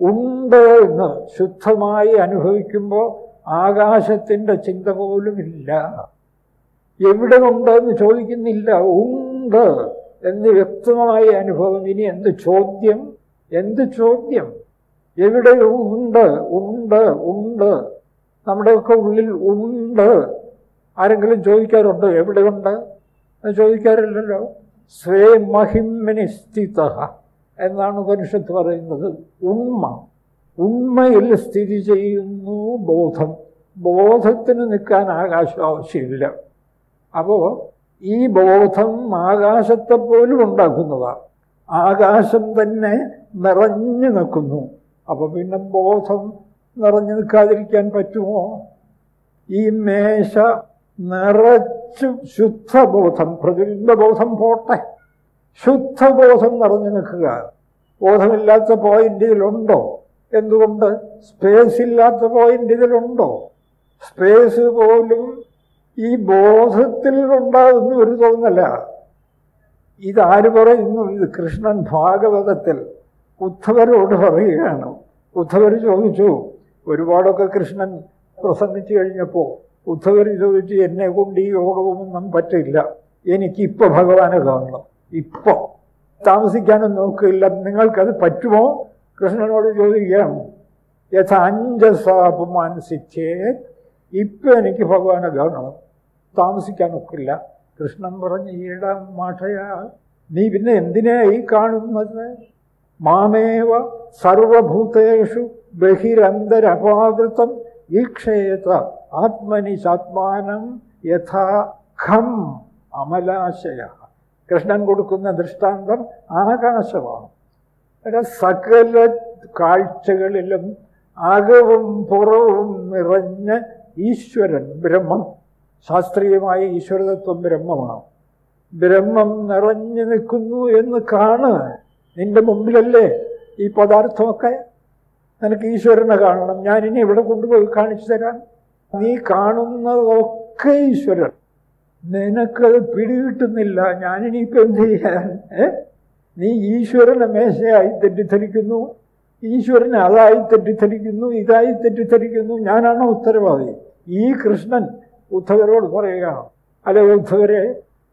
ഉണ്ട് എന്ന് ശുദ്ധമായി അനുഭവിക്കുമ്പോൾ ആകാശത്തിന്റെ ചിന്ത പോലുമില്ല എവിടെ ഉണ്ട് എന്ന് ചോദിക്കുന്നില്ല. ഉണ്ട് എന്ന് വ്യക്തമായ അനുഭവം. ഇനി എന്ത് ചോദ്യം? എന്ത് ചോദ്യം? എവിടെ ഉണ്ട്? ഉണ്ട് ഉണ്ട്. നമ്മുടെയൊക്കെ ഉള്ളിൽ ഉണ്ട്. ആരെങ്കിലും ചോദിക്കാറുണ്ടോ? എവിടെയുണ്ട് എന്ന് ചോദിക്കാറില്ലല്ലോ. സ്വേ മഹിമനി സ്ഥിത എന്നാണ് ഉപനിഷത്ത് പറയുന്നത്. ഉണ്മ. ഉണ്മയിൽ സ്ഥിതി ചെയ്യുന്നു ബോധം. ബോധത്തിന് നിൽക്കാൻ ആകാശം ആവശ്യമില്ല അപ്പോൾ ഈ ബോധം ആകാശത്തെ പോലും ഉണ്ടാക്കുന്നതാണ് ആകാശം തന്നെ നിറഞ്ഞു നിൽക്കുന്നു. അപ്പോൾ പിന്നെ ബോധം നിറഞ്ഞു നിൽക്കാതിരിക്കാൻ പറ്റുമോ? ഈ മേശ നിറച്ചു ശുദ്ധബോധം പ്രതിബിംബബോധം പോട്ടെ. ശുദ്ധബോധം നിറഞ്ഞു നിൽക്കുക. ബോധമില്ലാത്ത പോയിന്റ് ഇതിലുണ്ടോ എന്തുകൊണ്ട്? സ്പേസ് ഇല്ലാത്ത പോയിന്റ് ഇതിലുണ്ടോ സ്പേസ് പോലും ഈ ബോധത്തിൽ ഉണ്ടാകുന്ന ഒരു തോന്നല. ഇതാര് പറയുന്നു? ഇത് കൃഷ്ണൻ ഭാഗവതത്തിൽ ഉദ്ധവരോട് പറയുകയാണ്. ഉദ്ധവർ ചോദിച്ചു ഒരുപാടൊക്കെ കൃഷ്ണൻ പ്രസംഗിച്ചു കഴിഞ്ഞപ്പോൾ ഉദ്ധവർ ചോദിച്ചു എന്നെ കൊണ്ട് ഈ യോഗമൊന്നും പറ്റില്ല. എനിക്കിപ്പോൾ ഭഗവാനെ കാണണം. ഇപ്പോൾ താമസിക്കാനും നോക്കില്ല. നിങ്ങൾക്കത് പറ്റുമോ? കൃഷ്ണനോട് ചോദിക്കുകയാണ് യഥ അഞ്ചസാപമാൻ സിദ്ധേ ഇപ്പം എനിക്ക് ഭഗവാനെ കാണണം. താമസിക്കാനൊക്കില്ല കൃഷ്ണൻ പറഞ്ഞ് ഈട മാഠയാ നീ പിന്നെ എന്തിനാ ഈ കാണുന്നത്? മാമേവ സർവഭൂതേഷു ബഹിരന്തരപാവൃതം ഈക്ഷേത ആത്മനി സാത്മാനം യഥാ ഖം അമലാശയ. കൃഷ്ണൻ കൊടുക്കുന്ന ദൃഷ്ടാന്തം ആകാശമാണ്. സകല കാഴ്ചകളിലും അകവും പുറവും നിറഞ്ഞ ഈശ്വരൻ ബ്രഹ്മം. ശാസ്ത്രീയമായ ഈശ്വരതത്വം ബ്രഹ്മമാണ്. ബ്രഹ്മം നിറഞ്ഞു നിൽക്കുന്നു എന്ന് കാണ് നിന്റെ മുമ്പിലല്ലേ ഈ പദാർത്ഥമൊക്കെ? നിനക്ക് ഈശ്വരനെ കാണണം. ഞാനിനി ഇവിടെ കൊണ്ടുപോയി കാണിച്ചു തരാം. നീ കാണുന്നതൊക്കെ ഈശ്വരൻ. നിനക്കത് പിടികിട്ടുന്നില്ല. ഞാനിനിയിപ്പോൾ എന്ത് ചെയ്യാൻ? നീ ഈശ്വരനെ മേശയായി തെറ്റിദ്ധരിക്കുന്നു. ഈശ്വരനെ അതായി തെറ്റിദ്ധരിക്കുന്നു ഇതായി തെറ്റിദ്ധരിക്കുന്നു. ഞാനാണ് ഉത്തരവാദി? ഈ കൃഷ്ണൻ ഉദ്ധവരോട് പറയുക അല്ലെ ഉദ്ധവരെ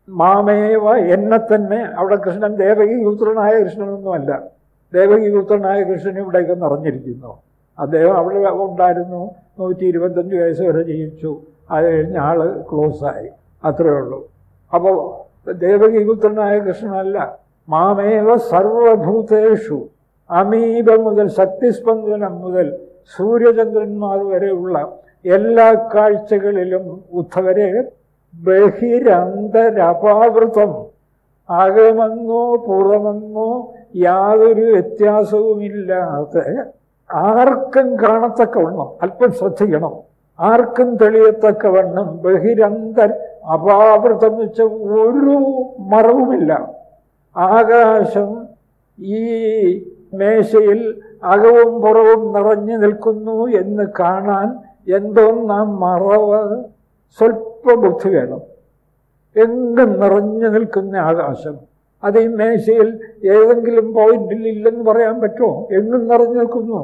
മാമേവ എന്നെ തന്നെ അവിടെ കൃഷ്ണൻ ദേവകീപുത്രനായ കൃഷ്ണനൊന്നുമല്ല. ദേവകീപുത്രനായ കൃഷ്ണൻ ഇവിടേക്ക് നിറഞ്ഞിരിക്കുന്നു. അദ്ദേഹം അവിടെ ഉണ്ടായിരുന്നു. നൂറ്റി ഇരുപത്തഞ്ച് വയസ്സ് വരെ ജീവിച്ചു. അത് കഴിഞ്ഞ ആൾ ക്ലോസായി അത്രയേ ഉള്ളൂ. അപ്പോൾ ദേവകീപുത്രനായ കൃഷ്ണനല്ല മാമേവ സർവഭൂതേഷു. അമീബ മുതൽ ശക്തിസ്പന്ദനം മുതൽ സൂര്യചന്ദ്രന്മാർ വരെയുള്ള എല്ലാ കാഴ്ചകളിലും ഉദ്ധവരെ ബഹിരന്തരപാവൃതം. അകമെന്നോ പുറമെന്നോ യാതൊരു വ്യത്യാസവുമില്ലാതെ ആർക്കും കാണത്തക്കവണ്ണം അല്പം ശ്രദ്ധിക്കണം. ആർക്കും തെളിയത്തക്കവണ്ണം ബഹിരന്തർ അപാവൃതം വെച്ച ഒരു മറവുമില്ല. ആകാശം ഈ മേശയിൽ അകവും പുറവും നിറഞ്ഞു നിൽക്കുന്നു എന്ന് കാണാൻ എന്തോന്നാം മറവ്? സ്വല്പ ബുദ്ധി വേണം. എങ്ങും നിറഞ്ഞു നിൽക്കുന്ന ആകാശം. അത് ഈ മേശയിൽ ഏതെങ്കിലും പോയിന്റിൽ ഇല്ലെന്ന് പറയാൻ പറ്റുമോ? എങ്ങും നിറഞ്ഞു നിൽക്കുന്നു.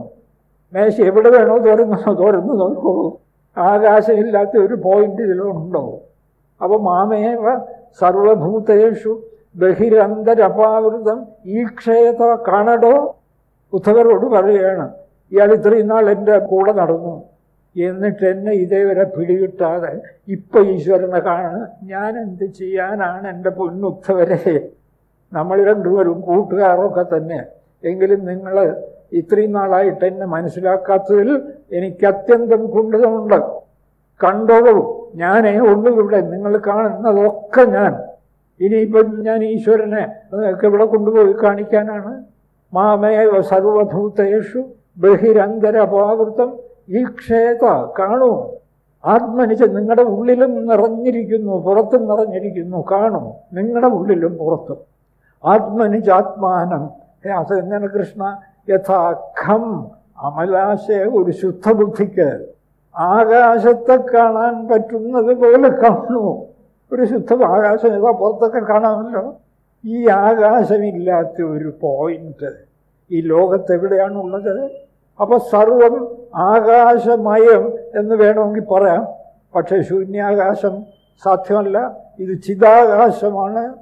മേശ എവിടെ വേണോ തുറന്നോ തുറന്നു നോക്കുള്ളൂ ആകാശമില്ലാത്ത ഒരു പോയിന്റ് ഇതിലുണ്ടോ അപ്പോൾ മാമേവ സർവഭൂതേഷു ബഹിരന്തരപാവൃതം ഈക്ഷേത കാണടോ? ഉദ്ധവരോട് പറയുകയാണ് ഇയാൾ ഇത്രയും നാൾ എന്റെ കൂടെ നടന്നു. എന്നിട്ട് എന്നെ ഇതേവരെ പിടികിട്ടാതെ ഇപ്പൊ ഈശ്വരനെ കാണാൻ ഞാൻ എന്ത് ചെയ്യാനാണ് എന്റെ പൊന്നുത്തവരെ നമ്മൾ രണ്ടുപേരും കൂട്ടുകാരൊക്കെ തന്നെ. എങ്കിലും നിങ്ങൾ ഇത്രയും നാളായിട്ട് എന്നെ മനസ്സിലാക്കാത്തതിൽ എനിക്ക് അത്യന്തം കുണ്ഠിതമുണ്ട്. കണ്ടോളൂ ഞാനേ ഉള്ളൂ ഇവിടെ. നിങ്ങൾ കാണുന്നതൊക്കെ ഞാൻ. ഇനിയിപ്പം ഞാൻ ഈശ്വരനെ നിങ്ങൾക്ക് ഇവിടെ കൊണ്ടുപോയി കാണിക്കാനാണ്. മാമേവ സർവഭൂതേഷു ബഹിരന്തരപാവൃത്തം ഈ ക്ഷേത കാണൂ. ആത്മനിച്ച് നിങ്ങളുടെ ഉള്ളിലും നിറഞ്ഞിരിക്കുന്നു പുറത്തും നിറഞ്ഞിരിക്കുന്നു കാണും. നിങ്ങളുടെ ഉള്ളിലും പുറത്തും. ആത്മനിജാത്മാനം. അത് എങ്ങനെ കൃഷ്ണ യഥാഖം അമലാശയ ഒരു ശുദ്ധബുദ്ധിക്ക്. ആകാശത്തെ കാണാൻ പറ്റുന്നത് പോലെ കാണുന്നു ഒരു ശുദ്ധ ആകാശം ഏതാ പുറത്തൊക്കെ കാണാമല്ലോ. ഈ ആകാശമില്ലാത്ത ഒരു പോയിന്റ് ഈ ലോകത്ത് എവിടെയാണുള്ളത് അപ്പോൾ സർവം ആകാശമയം എന്ന് വേണമെങ്കിൽ പറയാം. പക്ഷേ ശൂന്യാകാശം സാധ്യമല്ല. ഇത് ചിതാകാശമാണ്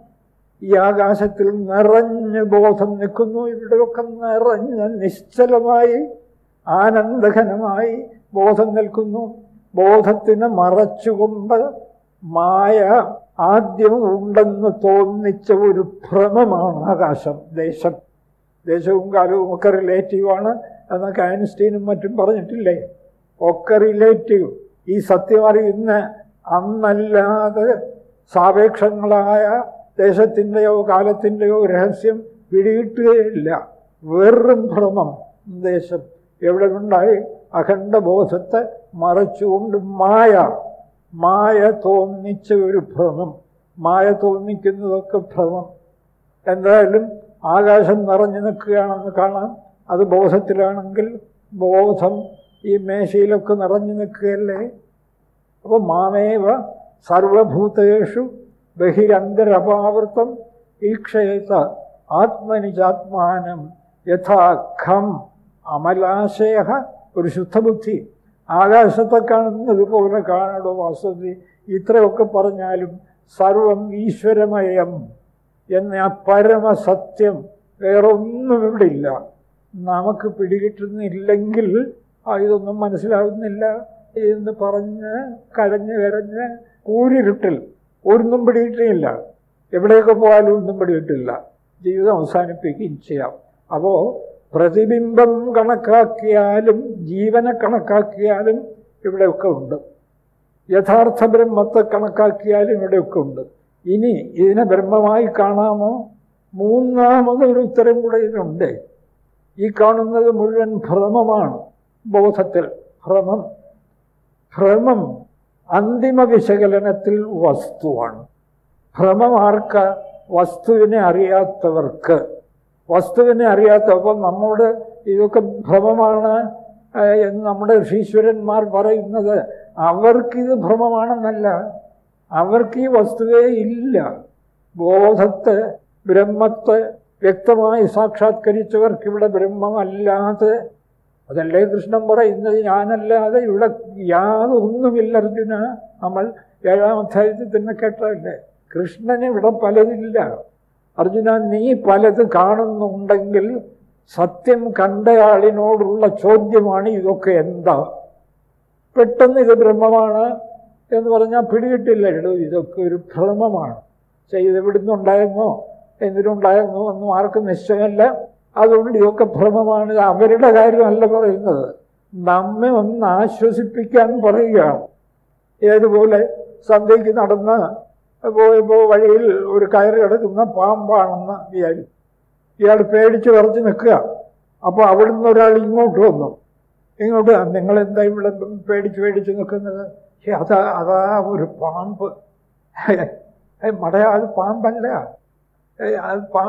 ഈ ആകാശത്തിൽ നിറഞ്ഞ് ബോധം നിൽക്കുന്നു. ഇവിടെയൊക്കെ നിറഞ്ഞ് നിശ്ചലമായി ആനന്ദഘനമായി ബോധം നിൽക്കുന്നു. ബോധത്തിനെ മറച്ചുകൊണ്ട് മായ ആദ്യം ഉണ്ടെന്ന് തോന്നിച്ച ഒരു ഭ്രമമാണ് ആകാശം. ദേശം. ദേശവും കാലവും ഒക്കെ റിലേറ്റീവാണ് എന്നൊക്കെ ഐൻസ്റ്റീനും മറ്റും പറഞ്ഞിട്ടില്ലേ? ഒക്കെ റിലേറ്റീവ് ഈ സത്യം അറിയുന്ന അന്നല്ലാതെ സാപേക്ഷങ്ങളായ ദേശത്തിന്റെയോ കാലത്തിന്റെയോ രഹസ്യം പിടികിട്ടുകയില്ല. വെറും ഭ്രമം ദേശം. എവിടെ ഉണ്ടായി? അഖണ്ഡബോധത്തെ മറച്ചുകൊണ്ട് മായ. മായ തോന്നിച്ച ഒരു ഭ്രമം. മായ തോന്നിക്കുന്നതൊക്കെ ഭ്രമം. എന്തായാലും ആകാശം നിറഞ്ഞു നിൽക്കുകയാണെന്ന് കാണാം. അത് ബോധത്തിലാണെങ്കിൽ ബോധം ഈ മേശയിലൊക്കെ നിറഞ്ഞു നിൽക്കുകയല്ലേ? അപ്പോൾ മാമേവ സർവഭൂതേഷു ബഹിരന്തരപാവൃത്തം ഈക്ഷയത ആത്മനിജാത്മാനം യഥാഖം അമലാശയ ഒരു ശുദ്ധബുദ്ധി. ആകാശത്തെ കാണുന്നത് പോലെ കാണടോ വാസ്തവത്തിൽ ഇത്രയൊക്കെ പറഞ്ഞാലും സർവം ഈശ്വരമയം എന്ന ആ പരമസത്യം വേറെ ഒന്നും ഇവിടെ ഇല്ല നമുക്ക് പിടികിട്ടുന്നില്ലെങ്കിൽ ഇതൊന്നും മനസ്സിലാകുന്നില്ല എന്ന് പറഞ്ഞ് കരഞ്ഞ് കരഞ്ഞ് കൂരിരുട്ടിൽ ഒന്നും പിടിയിട്ടില്ല. എവിടെയൊക്കെ പോയാലും ഒന്നും പിടിയിട്ടില്ല. ജീവിതം അവസാനിപ്പിക്കുകയും ചെയ്യാം. അപ്പോൾ പ്രതിബിംബം കണക്കാക്കിയാലും ജീവനെ കണക്കാക്കിയാലും ഇവിടെയൊക്കെ ഉണ്ട്. യഥാർത്ഥ ബ്രഹ്മത്തെ കണക്കാക്കിയാലും ഇവിടെയൊക്കെ ഉണ്ട്. ഇനി ഇതിനെ ബ്രഹ്മമായി കാണാമോ? മൂന്നാമതൊരു ഉത്തരം കൂടെ ഇതിനുണ്ട് ഈ കാണുന്നത് മുഴുവൻ ഭ്രമമാണ്. ബോധത്തിൽ ഭ്രമം. ഭ്രമം അന്തിമ വിശകലനത്തിൽ വസ്തുവാണ്. ഭ്രമമാർക്ക് വസ്തുവിനെ അറിയാത്തവർക്ക് വസ്തുവിനെ അറിയാത്തപ്പോൾ നമ്മോട് ഇതൊക്കെ ഭ്രമമാണ് എന്ന് നമ്മുടെ ഋഷീശ്വരന്മാർ പറയുന്നത്. അവർക്കിത് ഭ്രമമാണെന്നല്ല. അവർക്ക് ഈ വസ്തുവേ ഇല്ല. ബോധത്തെ ബ്രഹ്മത്തെ വ്യക്തമായി സാക്ഷാത്കരിച്ചവർക്കിവിടെ ബ്രഹ്മമല്ലാതെ അതല്ലേ കൃഷ്ണൻ പറയുന്നത്? ഞാനല്ലാതെ ഇവിടെ യാതൊന്നുമില്ല അർജുന. നമ്മൾ ഏഴാം അധ്യായത്തിൽ തന്നെ കേട്ടതല്ലേ? കൃഷ്ണന് ഇവിടെ പലതില്ല. അർജുന നീ പലത് കാണുന്നുണ്ടെങ്കിൽ സത്യം കണ്ടയാളിനോടുള്ള ചോദ്യമാണ് ഇതൊക്കെ എന്താ? പെട്ടെന്ന് ഇത് ബ്രഹ്മമാണ് എന്ന് പറഞ്ഞാൽ പിടികിട്ടില്ല. എടോ ഇതൊക്കെ ഒരു ഭ്രമമാണ്. ചെയ്ത് എവിടുന്നുണ്ടായിരുന്നോ എന്തിനുണ്ടായിരുന്നോ? ഒന്നും ആർക്കും നിശ്ചയമല്ല. അതുകൊണ്ട് ഇതൊക്കെ ഭ്രമമാണ്. അവരുടെ കാര്യമല്ല പറയുന്നത്. നമ്മെ ഒന്ന് ആശ്വസിപ്പിക്കാൻ പറയുകയാണ്. ഏതുപോലെ സന്ധ്യയ്ക്ക് നടന്ന് പോയപ്പോൾ വഴിയിൽ ഒരു കയറ് കിടക്കുന്ന പാമ്പാണെന്ന് വിചാരിച്ചു ഇയാൾ പേടിച്ച് വിറച്ച് നിൽക്കുക. അപ്പോൾ അവിടുന്ന് ഒരാൾ ഇങ്ങോട്ട് വന്നു. ഇങ്ങോട്ട് നിങ്ങളെന്താ ഇവിടെ പേടിച്ച് പേടിച്ച് നിൽക്കുന്നത്? അതാ അതാ ഒരു പാമ്പ്. മടയാ അത് പാമ്പല്ല. അത് പാ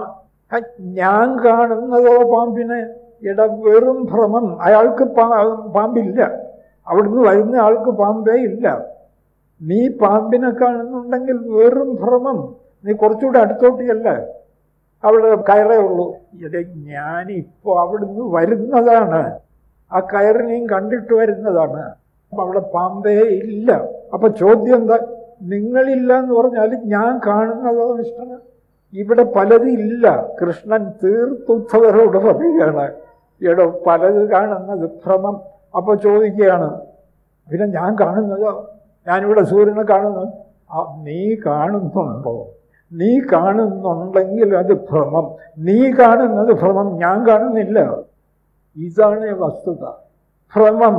ഞാൻ കാണുന്നതോ പാമ്പിനെ ഇട വെറും ഭ്രമം. അയാൾക്ക് പാമ്പില്ല. അവിടുന്ന് വരുന്ന ആൾക്ക് പാമ്പേ ഇല്ല. നീ പാമ്പിനെ കാണുന്നുണ്ടെങ്കിൽ വെറും ഭ്രമം. നീ കുറച്ചുകൂടെ അടുത്തോട്ടിയല്ല. അവിടെ കയറേ ഉള്ളൂ. ഇത് ഞാനിപ്പോൾ അവിടുന്ന് വരുന്നതാണ്. ആ കയറിനെയും കണ്ടിട്ട് വരുന്നതാണ്. അപ്പം അവിടെ പാമ്പേ ഇല്ല. അപ്പം ചോദ്യം എന്താ? നിങ്ങളില്ല എന്ന് പറഞ്ഞാൽ ഞാൻ കാണുന്നതോ ഇഷ്ടം ഇവിടെ പലതില്ല കൃഷ്ണൻ തീർത്തുദ്ധവരോട് പറയുകയാണ്. എടോ പലത് കാണുന്നത് ഭ്രമം. അപ്പോൾ ചോദിക്കുകയാണ് പിന്നെ ഞാൻ കാണുന്നതോ? ഞാനിവിടെ സൂര്യനെ കാണുന്നു. നീ കാണുന്നുണ്ടോ? നീ കാണുന്നുണ്ടെങ്കിൽ അത് ഭ്രമം. നീ കാണുന്നത് ഭ്രമം. ഞാൻ കാണുന്നില്ല. ഇതാണ് വസ്തുത. ഭ്രമം.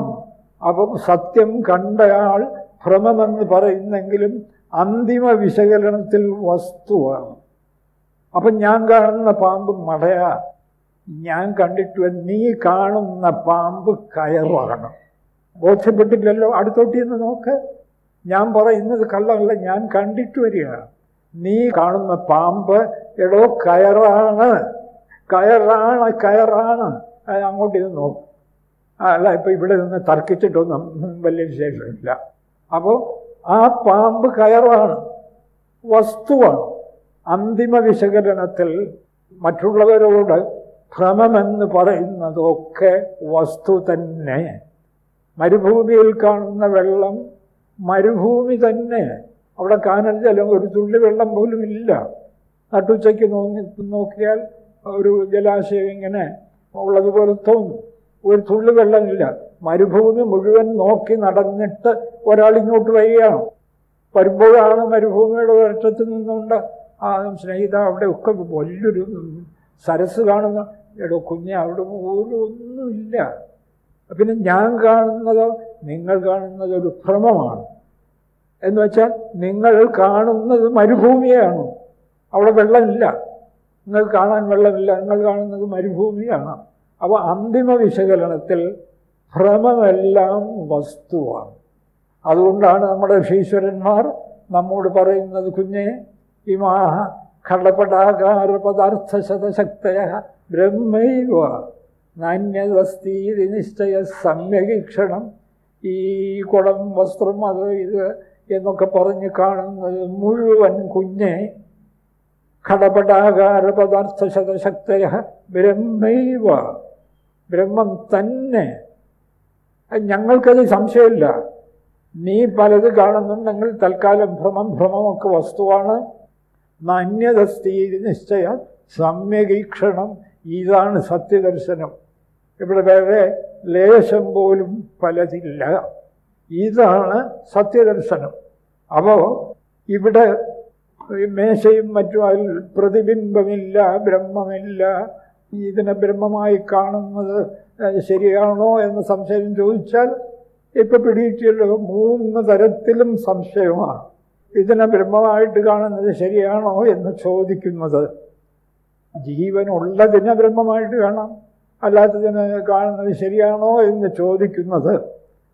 അപ്പം സത്യം കണ്ടയാൾ ഭ്രമമെന്ന് പറയുന്നെങ്കിലും അന്തിമ വിശകലനത്തിൽ വസ്തുവാണ്. അപ്പം ഞാൻ കാണുന്ന പാമ്പ് മടയാ. ഞാൻ കണ്ടിട്ട് നീ കാണുന്ന പാമ്പ് കയറാണ്. ബോധ്യപ്പെട്ടില്ലല്ലോ? അടുത്തോട്ട് എന്ന് നോക്ക്. ഞാൻ പറയുന്നത് കള്ളമല്ല ഞാൻ കണ്ടിട്ട് വരികയാണ്. നീ കാണുന്ന പാമ്പ് എടോ കയറാണ്. കയറാണ് കയറാണ്. അങ്ങോട്ട് ഇത് നോക്കും. അല്ല ഇപ്പം ഇവിടെ നിന്ന് തർക്കിച്ചിട്ടൊന്നും വലിയ വിശേഷമില്ല. അപ്പോൾ ആ പാമ്പ് കയറാണ്. വസ്തുവാണ്. അന്തിമ വിശകലനത്തിൽ മറ്റുള്ളവരോട് ഭ്രമമെന്ന് പറയുന്നതൊക്കെ വസ്തു തന്നെ. മരുഭൂമിയിൽ കാണുന്ന വെള്ളം മരുഭൂമി തന്നെ. അവിടെ കാനൽ ജലം ഒരു തുള്ളി വെള്ളം പോലും ഇല്ല. നട്ടുച്ചയ്ക്ക് നോക്കി നോക്കിയാൽ ഒരു ജലാശയം ഇങ്ങനെ ഉള്ളതുപോലെ തോന്നും. ഒരു തുള്ളി വെള്ളമില്ല മരുഭൂമി മുഴുവൻ നോക്കി നടന്നിട്ട് ഒരാൾ ഇങ്ങോട്ട് വരികയാണ്. വരുമ്പോഴാണ് മരുഭൂമിയുടെ ഒരറ്റത്ത് നിന്നുകൊണ്ട് ആ സ്നേഹിത അവിടെ ഒക്കെ വലിയൊരു സരസ് കാണുന്ന എടോ കുഞ്ഞെ അവിടെ ഒന്നുമില്ല. പിന്നെ ഞാൻ കാണുന്നത് നിങ്ങൾ കാണുന്നത് ഒരു ഭ്രമമാണ്. എന്ന് വെച്ചാൽ നിങ്ങൾ കാണുന്നത് മരുഭൂമിയാണ്. അവിടെ വെള്ളമില്ല. നിങ്ങൾ കാണാൻ വെള്ളമില്ല. നിങ്ങൾ കാണുന്നത് മരുഭൂമിയാണ്. അപ്പോൾ അന്തിമ വിശകലനത്തിൽ ഭ്രമമെല്ലാം വസ്തുവാണ്. അതുകൊണ്ടാണ് നമ്മുടെ ഋഷീശ്വരന്മാർ നമ്മോട് പറയുന്നത് കുഞ്ഞെ ഇമാഹ ഖടപടാകാരപദാർത്ഥശതശക്തയ പദാർത്ഥ ശതശക്തയ ബ്രഹ്മൈവ നാണ്യതസ്തീതി നിശ്ചയ സമ്യകീക്ഷണം ഈ കുടം വസ്ത്രം അത് ഇത് എന്നൊക്കെ പറഞ്ഞ് കാണുന്നത് മുഴുവൻ കുഞ്ഞെ ഘടപടാകാര പദാർത്ഥ ശതശക്തയ ബ്രഹ്മൈവ. ബ്രഹ്മം തന്നെ. ഞങ്ങൾക്കത് സംശയമില്ല. നീ പലത് കാണുന്നുണ്ടെങ്കിൽ തൽക്കാലം ഭ്രമം ഭ്രമമൊക്കെ വസ്തുവാണ്. നാണ്യതസ്ഥീതി നിശ്ചയം സമ്യഗീക്ഷണം ഇതാണ് സത്യദർശനം. ഇവിടെ വേറെ ലേശം പോലും പലതില്ല. ഇതാണ് സത്യദർശനം. അപ്പോൾ ഇവിടെ മേശയും മറ്റും അതിൽ പ്രതിബിംബമില്ല ബ്രഹ്മമില്ല. ഇതിനെ ബ്രഹ്മമായി കാണുന്നത് ശരിയാണോ എന്ന് സംശയം ചോദിച്ചാൽ ഇപ്പം പിടിയിട്ടുള്ള മൂന്ന് തരത്തിലും സംശയമാണ്. ഇതിനെ ബ്രഹ്മമായിട്ട് കാണുന്നത് ശരിയാണോ എന്ന് ചോദിക്കുന്നത്. ജീവനുള്ളതിനെ ബ്രഹ്മമായിട്ട് കാണാം. അല്ലാത്തതിനെ കാണുന്നത് ശരിയാണോ എന്ന് ചോദിക്കുന്നത്.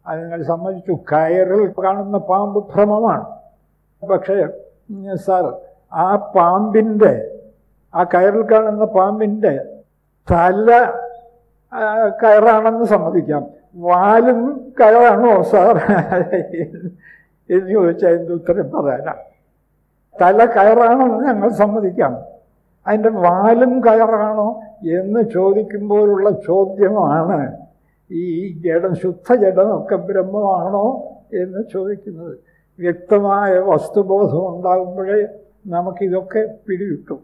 അത് നിങ്ങൾ സമ്മതിച്ചു കയറിൽ കാണുന്ന പാമ്പ് ഭ്രമമാണ്. പക്ഷേ സാർ ആ പാമ്പിന്റെ ആ കയറിൽ കാണുന്ന പാമ്പിന്റെ തല കയറാണെന്ന് സമ്മതിക്കാം. വാലും കയറാണോ സാർ എന്ന് ചോദിച്ചാൽ എന്ത് ഉത്തരം പറയാനാണ് തല കയറാണെന്ന് ഞങ്ങൾ സമ്മതിക്കാം. അതിന്റെ വാലും കയറാണോ എന്ന് ചോദിക്കുമ്പോഴുള്ള ചോദ്യമാണ് ഈ ജഡം ശുദ്ധജഡമൊക്കെ ബ്രഹ്മമാണോ എന്ന് ചോദിക്കുന്നത്. വ്യക്തമായ വസ്തുബോധം ഉണ്ടാകുമ്പോഴേ നമുക്കിതൊക്കെ പിടികിട്ടും.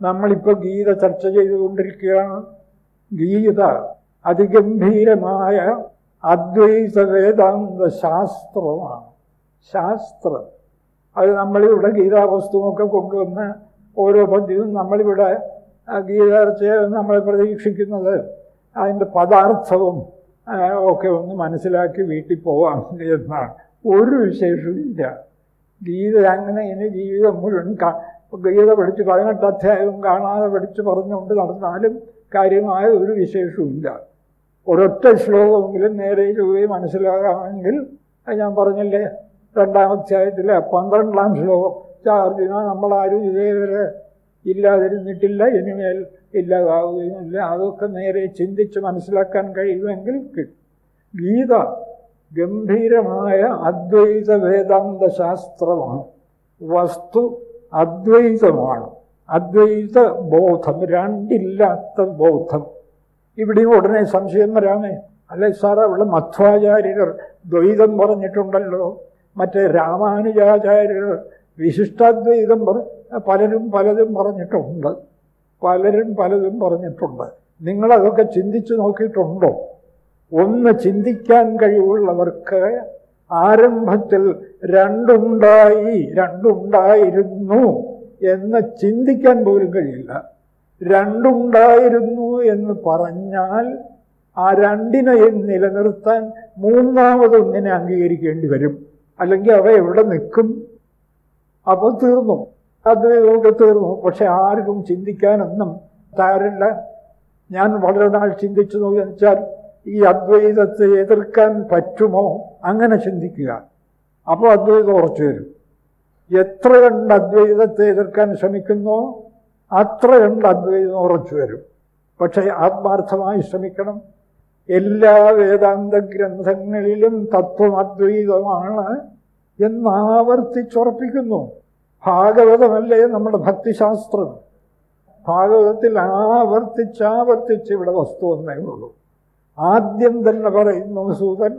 നമ്മളിപ്പോൾ ഗീത ചർച്ച ചെയ്തുകൊണ്ടിരിക്കുകയാണ്. ഗീത അതിഗംഭീരമായ അദ്വൈത വേദാന്ത ശാസ്ത്രമാണ് ശാസ്ത്രം. അത് നമ്മളിവിടെ ഗീതാപുസ്തകമൊക്കെ കൊണ്ടുവന്ന് ഓരോ പദ്യവും നമ്മളിവിടെ ഗീത ചർച്ച നമ്മൾ പ്രതീക്ഷിക്കുന്നത്. അതിന്റെ പദാർത്ഥവും ഒക്കെ ഒന്ന് മനസ്സിലാക്കി വീട്ടിൽ പോവാം എന്നാണ്. ഒരു വിശേഷമില്ല ഗീത അങ്ങനെ ഇനി ജീവിതം മുഴുവൻ ഗീത പഠിച്ച് പതിനെട്ട് അധ്യായവും കാണാതെ പഠിച്ച് പറഞ്ഞുകൊണ്ട് നടന്നാലും കാര്യമായ ഒരു വിശേഷവുമില്ല ഒരൊറ്റ ശ്ലോകമെങ്കിലും നേരെ ചൊവ്വേ മനസ്സിലാകാമെങ്കിൽ ഞാൻ പറഞ്ഞില്ലേ? രണ്ടാം അധ്യായത്തിലെ പന്ത്രണ്ടാം ശ്ലോകം. അർജുന നമ്മളാരും ഇതേവരെ ഇല്ലാതിരുന്നിട്ടില്ല ഇനിമേൽ ഇല്ലാതാവുകയുമില്ല. അതൊക്കെ നേരെ ചിന്തിച്ച് മനസ്സിലാക്കാൻ കഴിയുമെങ്കിൽ ഗീത ഗംഭീരമായ അദ്വൈത വേദാന്ത ശാസ്ത്രമാണ്. വസ്തു അദ്വൈതമാണ്. അദ്വൈത ബോധം രണ്ടില്ലാത്ത ബോധം. ഇവിടെ ഉടനെ സംശയം വരാമേ. അല്ലെ സാർ അവിടെ മധ്വാചാര്യർ ദ്വൈതം പറഞ്ഞിട്ടുണ്ടല്ലോ. മറ്റേ രാമാനുജാചാര്യർ വിശിഷ്ടാദ്വൈതം പലരും പലതും പറഞ്ഞിട്ടുണ്ട്. പലരും പലതും പറഞ്ഞിട്ടുണ്ട്. നിങ്ങളതൊക്കെ ചിന്തിച്ചു നോക്കിയിട്ടുണ്ടോ? ഒന്ന് ചിന്തിക്കാൻ കഴിവുള്ളവർക്ക് ആരംഭത്തിൽ രണ്ടുണ്ടായി രണ്ടുണ്ടായിരുന്നു എന്ന് ചിന്തിക്കാൻ പോലും കഴിയില്ല. രണ്ടുണ്ടായിരുന്നു എന്ന് പറഞ്ഞാൽ ആ രണ്ടിനെ നിലനിർത്താൻ മൂന്നാമതൊന്നിനെ അംഗീകരിക്കേണ്ടി വരും. അല്ലെങ്കിൽ അവ എവിടെ നിൽക്കും? അപ്പോൾ തീർന്നു. അദ്വൈതമൊക്കെ തീർന്നു. പക്ഷെ ആർക്കും ചിന്തിക്കാനൊന്നും തയ്യാറില്ല ഞാൻ വളരെ നാൾ ചിന്തിച്ചു നോക്കി വെച്ചാൽ ഈ അദ്വൈതത്തെ എതിർക്കാൻ പറ്റുമോ? അങ്ങനെ ചിന്തിക്കുക. അപ്പോൾ അദ്വൈതം ഉറച്ചു വരും. എത്ര കണ്ട് അദ്വൈതത്തെ എതിർക്കാൻ ശ്രമിക്കുന്നോ അത്ര കണ്ട് അദ്വൈതം ഉറച്ചു വരും. പക്ഷേ ആത്മാർത്ഥമായി ശ്രമിക്കണം. എല്ലാ വേദാന്ത ഗ്രന്ഥങ്ങളിലും തത്വം അദ്വൈതമാണ് എന്നാവർത്തിച്ചുറപ്പിക്കുന്നു ഭാഗവതമല്ലേ നമ്മുടെ ഭക്തിശാസ്ത്രം? ഭാഗവതത്തിൽ ആവർത്തിച്ചാവർത്തിച്ച് ഇവിടെ വസ്തു ഒന്നേ ഉള്ളൂ. ആദ്യം തന്നെ പറയുന്നു സൂതൻ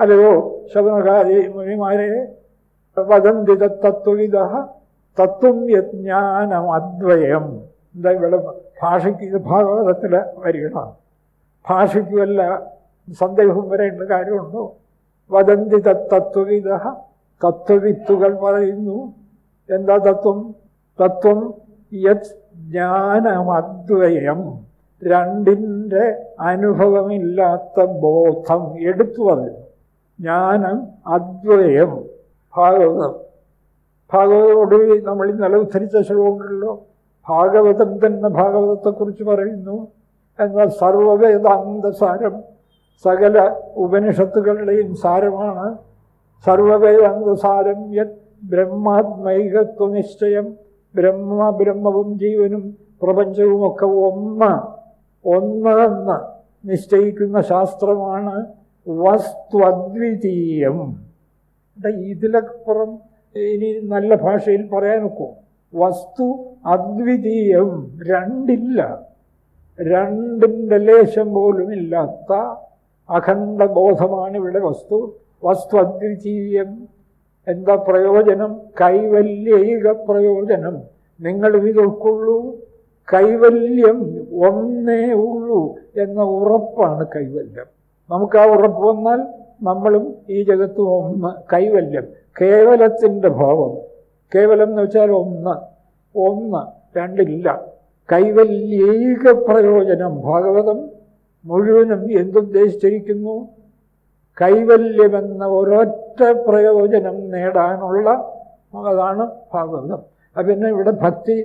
അല്ലയോ ശബനകാരി മുനിമാരെ വദന്തി തത്വവിധ തത്വം യജ്ഞാനം അദ്വയം എന്താ ഇവിടെ ഭാഷയ്ക്ക് ഇത് ഭാഗവതത്തിലെ വരികളാണ് ഭാഷയ്ക്ക് വല്ല സന്ദേഹം വരേണ്ട കാര്യമുണ്ടോ? വദന്തി തത്വവിധ തത്വവിത്തുകൾ പറയുന്നു. എന്താ തത്വം? തത്വം യത് ജ്ഞാനമദ്വയം രണ്ടിന്റെ അനുഭവമില്ലാത്ത ബോധം എടുത്തു പറയുന്നു. ജ്ഞാനം അദ്വയം ഭാഗവതം. ഭാഗവതം ഒടുവിൽ നമ്മൾ ഇന്നലെ ഉദ്ധരിച്ച ശ്ലോകമുണ്ടല്ലോ ഭാഗവതം തന്നെ ഭാഗവതത്തെക്കുറിച്ച് പറയുന്നു. എന്നാൽ സർവവേദാന്തസാരം സകല ഉപനിഷത്തുകളുടെയും സാരമാണ്. സർവവേദാന്തസാരം യത് ബ്രഹ്മാത്മൈകത്വ നിശ്ചയം. ബ്രഹ്മ ബ്രഹ്മവും ജീവനും പ്രപഞ്ചവുമൊക്കെ ഒന്ന്. ഒന്ന് എന്ന് നിശ്ചയിക്കുന്ന ശാസ്ത്രമാണ് വസ്തുദ്വിതീയം ഇതിലപ്പുറം ഇനി നല്ല ഭാഷയിൽ പറയാനൊക്കെ വസ്തു അദ്വിതീയം രണ്ടില്ല. രണ്ടിന്റെ ലേശം പോലും ഇല്ലാത്ത അഖണ്ഡ ബോധമാണ് ഇവിടെ വസ്തു. വസ്തു അദ്വിതീയം എന്താ പ്രയോജനം? കൈവല്യൈക പ്രയോജനം. നിങ്ങൾ ഇത് ഉൾക്കൊള്ളൂ കൈവല്യം ഒന്നേ ഉള്ളൂ എന്ന ഉറപ്പാണ് കൈവല്യം. നമുക്ക് ആ ഉറപ്പ് വന്നാൽ നമ്മളും ഈ ജഗത്തും ഒന്ന് കൈവല്യം. കേവലത്തിന്റെ ഭാവം. കേവലം എന്ന് വെച്ചാൽ ഒന്ന്. ഒന്ന് രണ്ടില്ല. കൈവല്യൈക പ്രയോജനം. ഭാഗവതം മുഴുവനും എന്തുദ്ദേശിച്ചിരിക്കുന്നു? കൈവല്യമെന്ന ഒരൊറ്റ പ്രയോജനം നേടാനുള്ള അതാണ് ഭാഗവതം. അപ്പം പിന്നെ ഇവിടെ ഭക്തി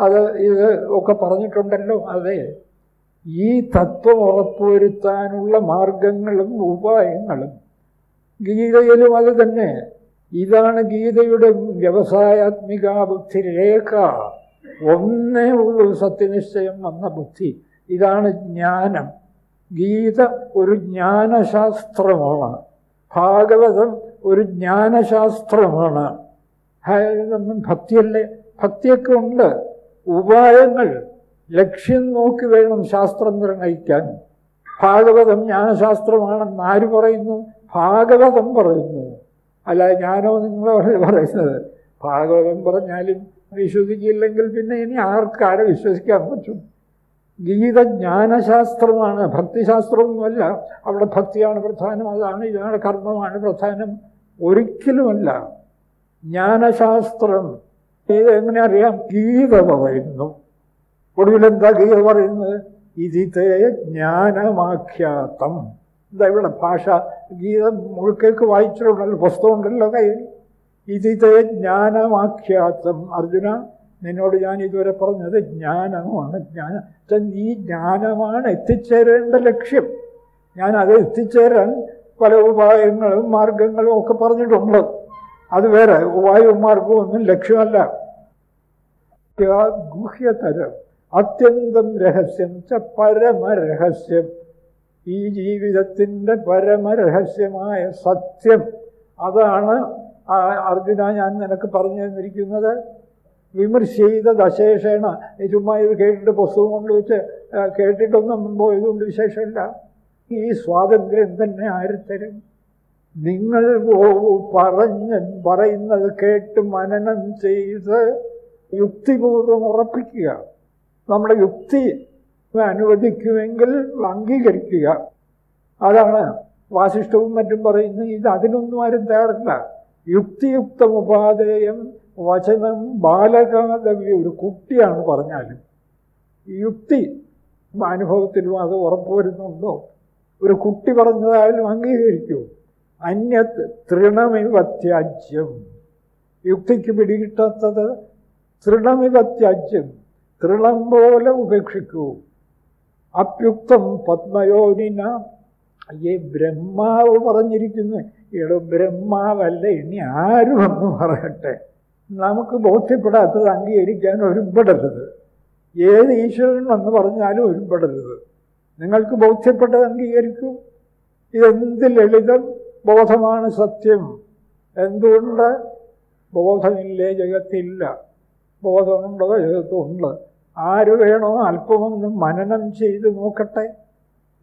അത് ഇത് ഒക്കെ പറഞ്ഞിട്ടുണ്ടല്ലോ. അതെ ഈ തത്വം ഉറപ്പുവരുത്താനുള്ള മാർഗങ്ങളും ഉപായങ്ങളും ഗീതയിലും അത് തന്നെ. ഇതാണ് ഗീതയുടെ വ്യവസായാത്മിക ബുദ്ധി രേഖ ഒന്നേ ഉള്ളൂ സത്യനിശ്ചയം വന്ന ബുദ്ധി. ഇതാണ് ജ്ഞാനം. ഗീത ഒരു ജ്ഞാനശാസ്ത്രമാണ്. ഭാഗവതം ഒരു ജ്ഞാനശാസ്ത്രമാണ്. ഭക്തിയല്ലേ? ഭക്തിയൊക്കെ ഉണ്ട്. ഉപായങ്ങൾ ലക്ഷ്യം നോക്കി വേണം ശാസ്ത്രം നിർണയിക്കാൻ ഭാഗവതം ജ്ഞാനശാസ്ത്രമാണെന്ന് ആര് പറയുന്നു? ഭാഗവതം പറയുന്നു. അല്ല ഞാനോ നിങ്ങളോ പറയുന്നത്? ഭാഗവതം പറഞ്ഞാലും വിശ്വസിക്കില്ലെങ്കിൽ പിന്നെ ഇനി ആർക്കാരെ വിശ്വസിക്കാൻ പറ്റും? ഗീത ജ്ഞാനശാസ്ത്രമാണ് ഭക്തിശാസ്ത്രമൊന്നുമല്ല. അവിടെ ഭക്തിയാണ് പ്രധാനം അതാണ് ഇതാണ് കർമ്മമാണ് പ്രധാനം. ഒരിക്കലുമല്ല. ജ്ഞാനശാസ്ത്രം ഇത് എങ്ങനെ അറിയാം? ഗീത പറയുന്നു. ഒടുവിലെന്താ ഗീത പറയുന്നത്? ഇതിത്തെ ജ്ഞാനമാഖ്യാതം. എന്താ ഇവിടെ ഭാഷ? ഗീതം മുഴുക്കേക്ക് വായിച്ചിട്ടുണ്ടല്ലോ പുസ്തകമുണ്ടല്ലോ കയ്യിൽ. ഇതിത്തെ ജ്ഞാനമാഖ്യാതം. അർജുന നിന്നോട് ഞാൻ ഇതുവരെ പറഞ്ഞത് ജ്ഞാനമാണ്. ജ്ഞാനം ഈ ജ്ഞാനമാണ് എത്തിച്ചേരേണ്ട ലക്ഷ്യം. ഞാൻ അത് എത്തിച്ചേരാൻ പല ഉപായങ്ങളും മാർഗങ്ങളും ഒക്കെ പറഞ്ഞിട്ടുണ്ട്. അത് വേറെ ഉപായവും മാർഗവും ഒന്നും ലക്ഷ്യമല്ല. ഗുഹ്യതരം. അത്യന്തം രഹസ്യം. ച പരമരഹസ്യം. ഈ ജീവിതത്തിന്റെ പരമരഹസ്യമായ സത്യം. അതാണ് അർജുന ഞാൻ നിനക്ക് പറഞ്ഞു തന്നിരിക്കുന്നത് വിമർശിത ദശേഷേണ ചുമ്മാ ഇത് കേട്ടിട്ട് പുസ്തകം കൊണ്ട് വെച്ച് കേട്ടിട്ടൊന്നും പോയതുകൊണ്ട് വിശേഷമില്ല. ഈ സ്വാതന്ത്ര്യം തന്നെ ആരുത്തരും നിങ്ങൾ പറഞ്ഞ് പറയുന്നത് കേട്ട് മനനം ചെയ്ത് യുക്തിപൂർവം ഉറപ്പിക്കുക. നമ്മുടെ യുക്തി അനുവദിക്കുമെങ്കിൽ അംഗീകരിക്കുക. അതാണ് വാസിഷ്ടവും മറ്റും പറയുന്നത്. ഇത് അതിനൊന്നും ആരും തയ്യാറില്ല. യുക്തിയുക്തമുപാധേയം വചനം ബാലകാതവ്യ ഒരു കുട്ടിയാണ് പറഞ്ഞാലും യുക്തി അനുഭവത്തിലും അത് ഉറപ്പുവരുന്നുണ്ടോ? ഒരു കുട്ടി പറഞ്ഞതായാലും അംഗീകരിക്കൂ. അന്യ തൃണമിവത്യാജ്യം. യുക്തിക്ക് പിടികിട്ടാത്തത് തൃണമിവത്യാജ്യം. തൃണം പോലെ ഉപേക്ഷിക്കൂ. അപ്യുക്തം പത്മയോനിന. ഈ ബ്രഹ്മാവ് പറഞ്ഞിരിക്കുന്നു. ഇവിടെ ബ്രഹ്മാവല്ല ഇനി ആരും ഒന്നും പറയട്ടെ. നമുക്ക് ബോധ്യപ്പെടാത്തത് അംഗീകരിക്കാൻ ഒരുമ്പെടരുത്. ഏത് ഈശ്വരൻ എന്ന് പറഞ്ഞാലും ഒരുമ്പെടരുത്. നിങ്ങൾക്ക് ബോധ്യപ്പെട്ടത് അംഗീകരിക്കും. ഇതെന്ത് ലളിതം? ബോധമാണ് സത്യം. എന്തുകൊണ്ട്? ബോധമില്ലേ ജഗത്തില്ല. ബോധമുണ്ടോ? ജഗത്തുണ്ട്. ആര് വേണോ അല്പമൊന്നും മനനം ചെയ്ത് നോക്കട്ടെ.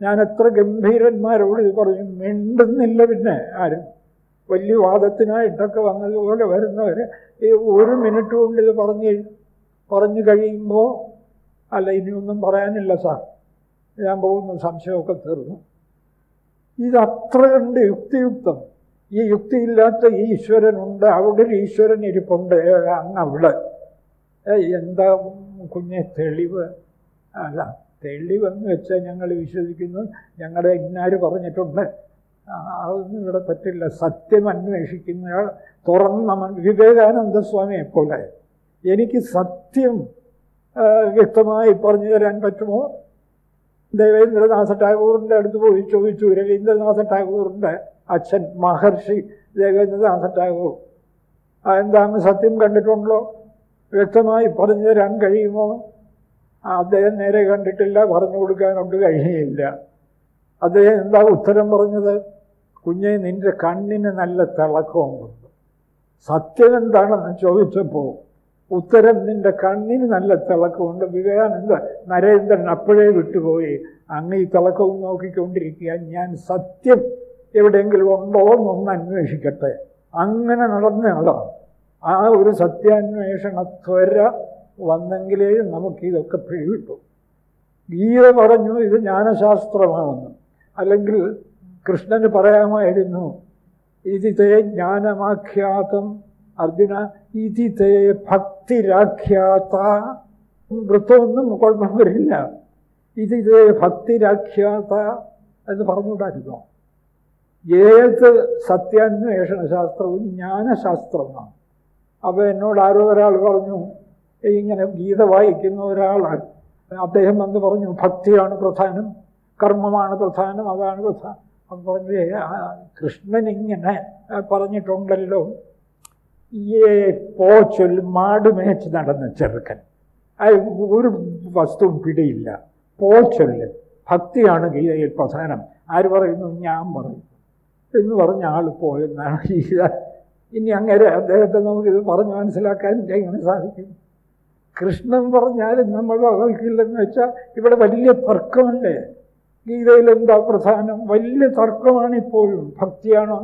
ഞാൻ എത്ര ഗംഭീരന്മാരോട് ഇത് പറഞ്ഞു. മിണ്ടുന്നില്ല പിന്നെ ആരും. വലിയ വാദത്തിനായിട്ടൊക്കെ വന്നതുപോലെ വരുന്നവർ ഈ ഒരു മിനിറ്റ് കൊണ്ട് ഇത് പറഞ്ഞ് പറഞ്ഞു കഴിയുമ്പോൾ അല്ല ഇനിയൊന്നും പറയാനില്ല സാർ. ഞാൻ പോകുന്ന സംശയമൊക്കെ തീർന്നു. ഇതത്ര കണ്ട് യുക്തിയുക്തം. ഈ യുക്തിയില്ലാത്ത ഈശ്വരനുണ്ട് അവിടെ ഒരു ഈശ്വരൻ ഇരിപ്പുണ്ട് അങ്ങ് അവിടെ. എന്താ കുഞ്ഞെ തെളിവ്? അല്ല. തെളിവെന്ന് വെച്ചാൽ ഞങ്ങൾ വിശ്വസിക്കുന്നു. ഞങ്ങളുടെ ഇന്നാര് പറഞ്ഞിട്ടുണ്ട്? അതൊന്നും ഇവിടെ പറ്റില്ല. സത്യം അന്വേഷിക്കുന്നയാൾ തുറന്ന വിവേകാനന്ദ സ്വാമിയെ പോലെ. എനിക്ക് സത്യം വ്യക്തമായി പറഞ്ഞു തരാൻ പറ്റുമോ? ദേവേന്ദ്രനാഥ ടാഗോറിന്റെ അടുത്ത് പോയി ചോദിച്ചു. രവീന്ദ്രനാഥ ടാഗോറിന്റെ അച്ഛൻ മഹർഷി ദേവേന്ദ്രനാഥ ടാഗോർ. എന്താണ് സത്യം കണ്ടിട്ടുണ്ടോ? വ്യക്തമായി പറഞ്ഞു തരാൻ കഴിയുമോ? അദ്ദേഹം നേരെ കണ്ടിട്ടില്ല പറഞ്ഞു കൊടുക്കാനൊട്ട് കഴിയുകയില്ല. അദ്ദേഹം എന്താ ഉത്തരം പറഞ്ഞത്? കുഞ്ഞെ നിന്റെ കണ്ണിന് നല്ല തിളക്കമുണ്ട്. സത്യം എന്താണെന്ന് ചോദിച്ചപ്പോൾ ഉത്തരം നിന്റെ കണ്ണിന് നല്ല തിളക്കമുണ്ട്. വിവേകാനന്ദ നരേന്ദ്രൻ അപ്പോഴേ വിട്ടുപോയി. അങ്ങ് ഈ തിളക്കവും നോക്കിക്കൊണ്ടിരിക്കുക. ഞാൻ സത്യം എവിടെയെങ്കിലും ഉണ്ടോ എന്നൊന്ന് അന്വേഷിക്കട്ടെ. അങ്ങനെ നടന്നയാളാണ്. ആ ഒരു സത്യാന്വേഷണ ത്വര വന്നെങ്കിലേ നമുക്കിതൊക്കെ പിടികിട്ടു ഗീത പറഞ്ഞു ഇത് ജ്ഞാനശാസ്ത്രമാണെന്ന്. അല്ലെങ്കിൽ കൃഷ്ണന് പറയാമായിരുന്നു ഇതിതേ ജ്ഞാനമാഖ്യാതം അർജുന ഇതിതേ ഭക്തിരാഖ്യാത. വൃത്തമൊന്നും കുഴപ്പം വരില്ല ഇതിതേ ഭക്തിരാഖ്യാത എന്ന് പറഞ്ഞുകൂടായിരുന്നോ? ഏത് സത്യാന്വേഷണ ശാസ്ത്രവും ജ്ഞാനശാസ്ത്രമാണ്. അപ്പോൾ എന്നോട് ആരോ ഒരാൾ പറഞ്ഞു ഇങ്ങനെ ഗീത വായിക്കുന്ന ഒരാളാണ്. അദ്ദേഹം വന്ന് പറഞ്ഞു ഭക്തിയാണ് പ്രധാനം കർമ്മമാണ് പ്രധാനം അതാണ് പ്രധാനം. അപ്പം പറഞ്ഞു കൃഷ്ണൻ ഇങ്ങനെ പറഞ്ഞിട്ടുണ്ടല്ലോ. ഈ പോച്ചൊൽ മാടുമേച്ച് നടന്ന ചെറുക്കൻ. ഒരു വസ്തുവും പിടിയില്ല. പോച്ചൊല്ല് ഭക്തിയാണ് ഗീതയിൽ പ്രധാനം. ആര് പറയുന്നു? ഞാൻ പറയുന്നു. എന്ന് പറഞ്ഞ ആൾ പോയെന്നാണ് ഗീത. ഇനി അങ്ങനെ അദ്ദേഹത്തെ നമുക്കിത് പറഞ്ഞ് മനസ്സിലാക്കാൻ എങ്ങനെ സാധിക്കും. കൃഷ്ണൻ പറഞ്ഞാലും നമ്മൾ വകവയ്ക്കില്ലെന്ന് വെച്ചാൽ ഇവിടെ വലിയ തർക്കമല്ലേ? ഗീതയിൽ എന്താ പ്രധാനം വലിയ തർക്കമാണ് ഇപ്പോഴും ഭക്തിയാണോ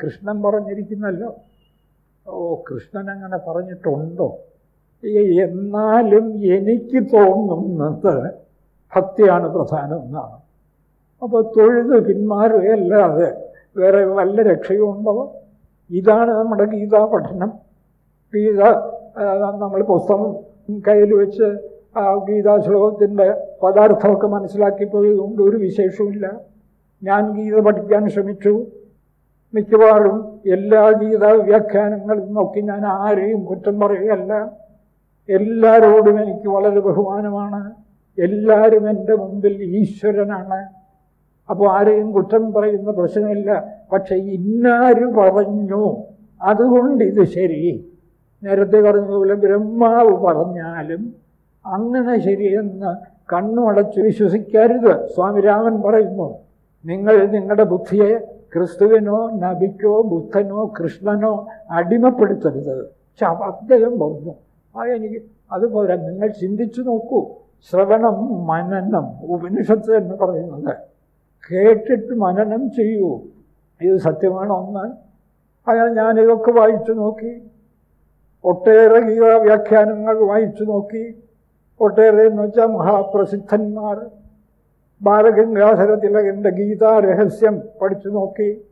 കൃഷ്ണൻ പറഞ്ഞിരിക്കുന്നല്ലോ. ഓ കൃഷ്ണൻ അങ്ങനെ പറഞ്ഞിട്ടുണ്ടോ? എന്നാലും എനിക്ക് തോന്നുന്നത് ഭക്തിയാണ് പ്രധാനം എന്നാണ്. അപ്പോൾ തൊഴുത് പിന്മാറുകയല്ലാതെ വേറെ വല്ല രക്ഷയും ഉണ്ടോ ഇതാണ് നമ്മുടെ ഗീതാ പഠനം ഗീത നമ്മൾ പുസ്തകം കയ്യിൽ വെച്ച് ആ ഗീതാശ്ലോകത്തിന്റെ പദാർത്ഥമൊക്കെ മനസ്സിലാക്കി മനസ്സിലാക്കിപ്പോയതുകൊണ്ട് ഒരു വിശേഷവുമില്ല. ഞാൻ ഗീത പഠിക്കാൻ ശ്രമിച്ചു. മിക്കവാറും എല്ലാ ഗീതാ വ്യാഖ്യാനങ്ങളും നോക്കി ഞാൻ ആരെയും കുറ്റം പറയുകയല്ല. എല്ലാവരോടും എനിക്ക് വളരെ ബഹുമാനമാണ്. എല്ലാവരും എന്റെ മുമ്പിൽ ഈശ്വരനാണ്. അപ്പോൾ ആരെയും കുറ്റം പറയുന്ന പ്രശ്നമില്ല. പക്ഷേ ഇന്നാരും പറഞ്ഞു? അതുകൊണ്ട് ഇത് ശരി. നേരത്തെ പറഞ്ഞതുപോലെ ബ്രഹ്മാവ് പറഞ്ഞാലും അങ്ങനെ ശരിയെന്ന് കണ്ണുമടച്ച് വിശ്വസിക്കരുത്. സ്വാമി രാമൻ പറയുന്നു നിങ്ങൾ നിങ്ങളുടെ ബുദ്ധിയെ ക്രിസ്തുവിനോ നബിക്കോ ബുദ്ധനോ കൃഷ്ണനോ അടിമപ്പെടുത്തരുത്. പക്ഷെ അദ്ദേഹം പറഞ്ഞു ആ എനിക്ക് അതുപോലെ നിങ്ങൾ ചിന്തിച്ചു നോക്കൂ. ശ്രവണം മനനം ഉപനിഷത്ത് എന്ന് പറയുന്നത്. കേട്ടിട്ട് മനനം ചെയ്യൂ. ഇത് സത്യമാണോ ഒന്ന് അങ്ങനെ ഞാനിതൊക്കെ വായിച്ചു നോക്കി. ഒട്ടേറെ ഗീത വ്യാഖ്യാനങ്ങൾ വായിച്ചു നോക്കി. ഒട്ടേറെ എന്ന് വെച്ചാൽ മഹാപ്രസിദ്ധന്മാർ ബാലഗംഗാധര തിലകന്റെ ഗീതാ രഹസ്യം പഠിച്ചു നോക്കി.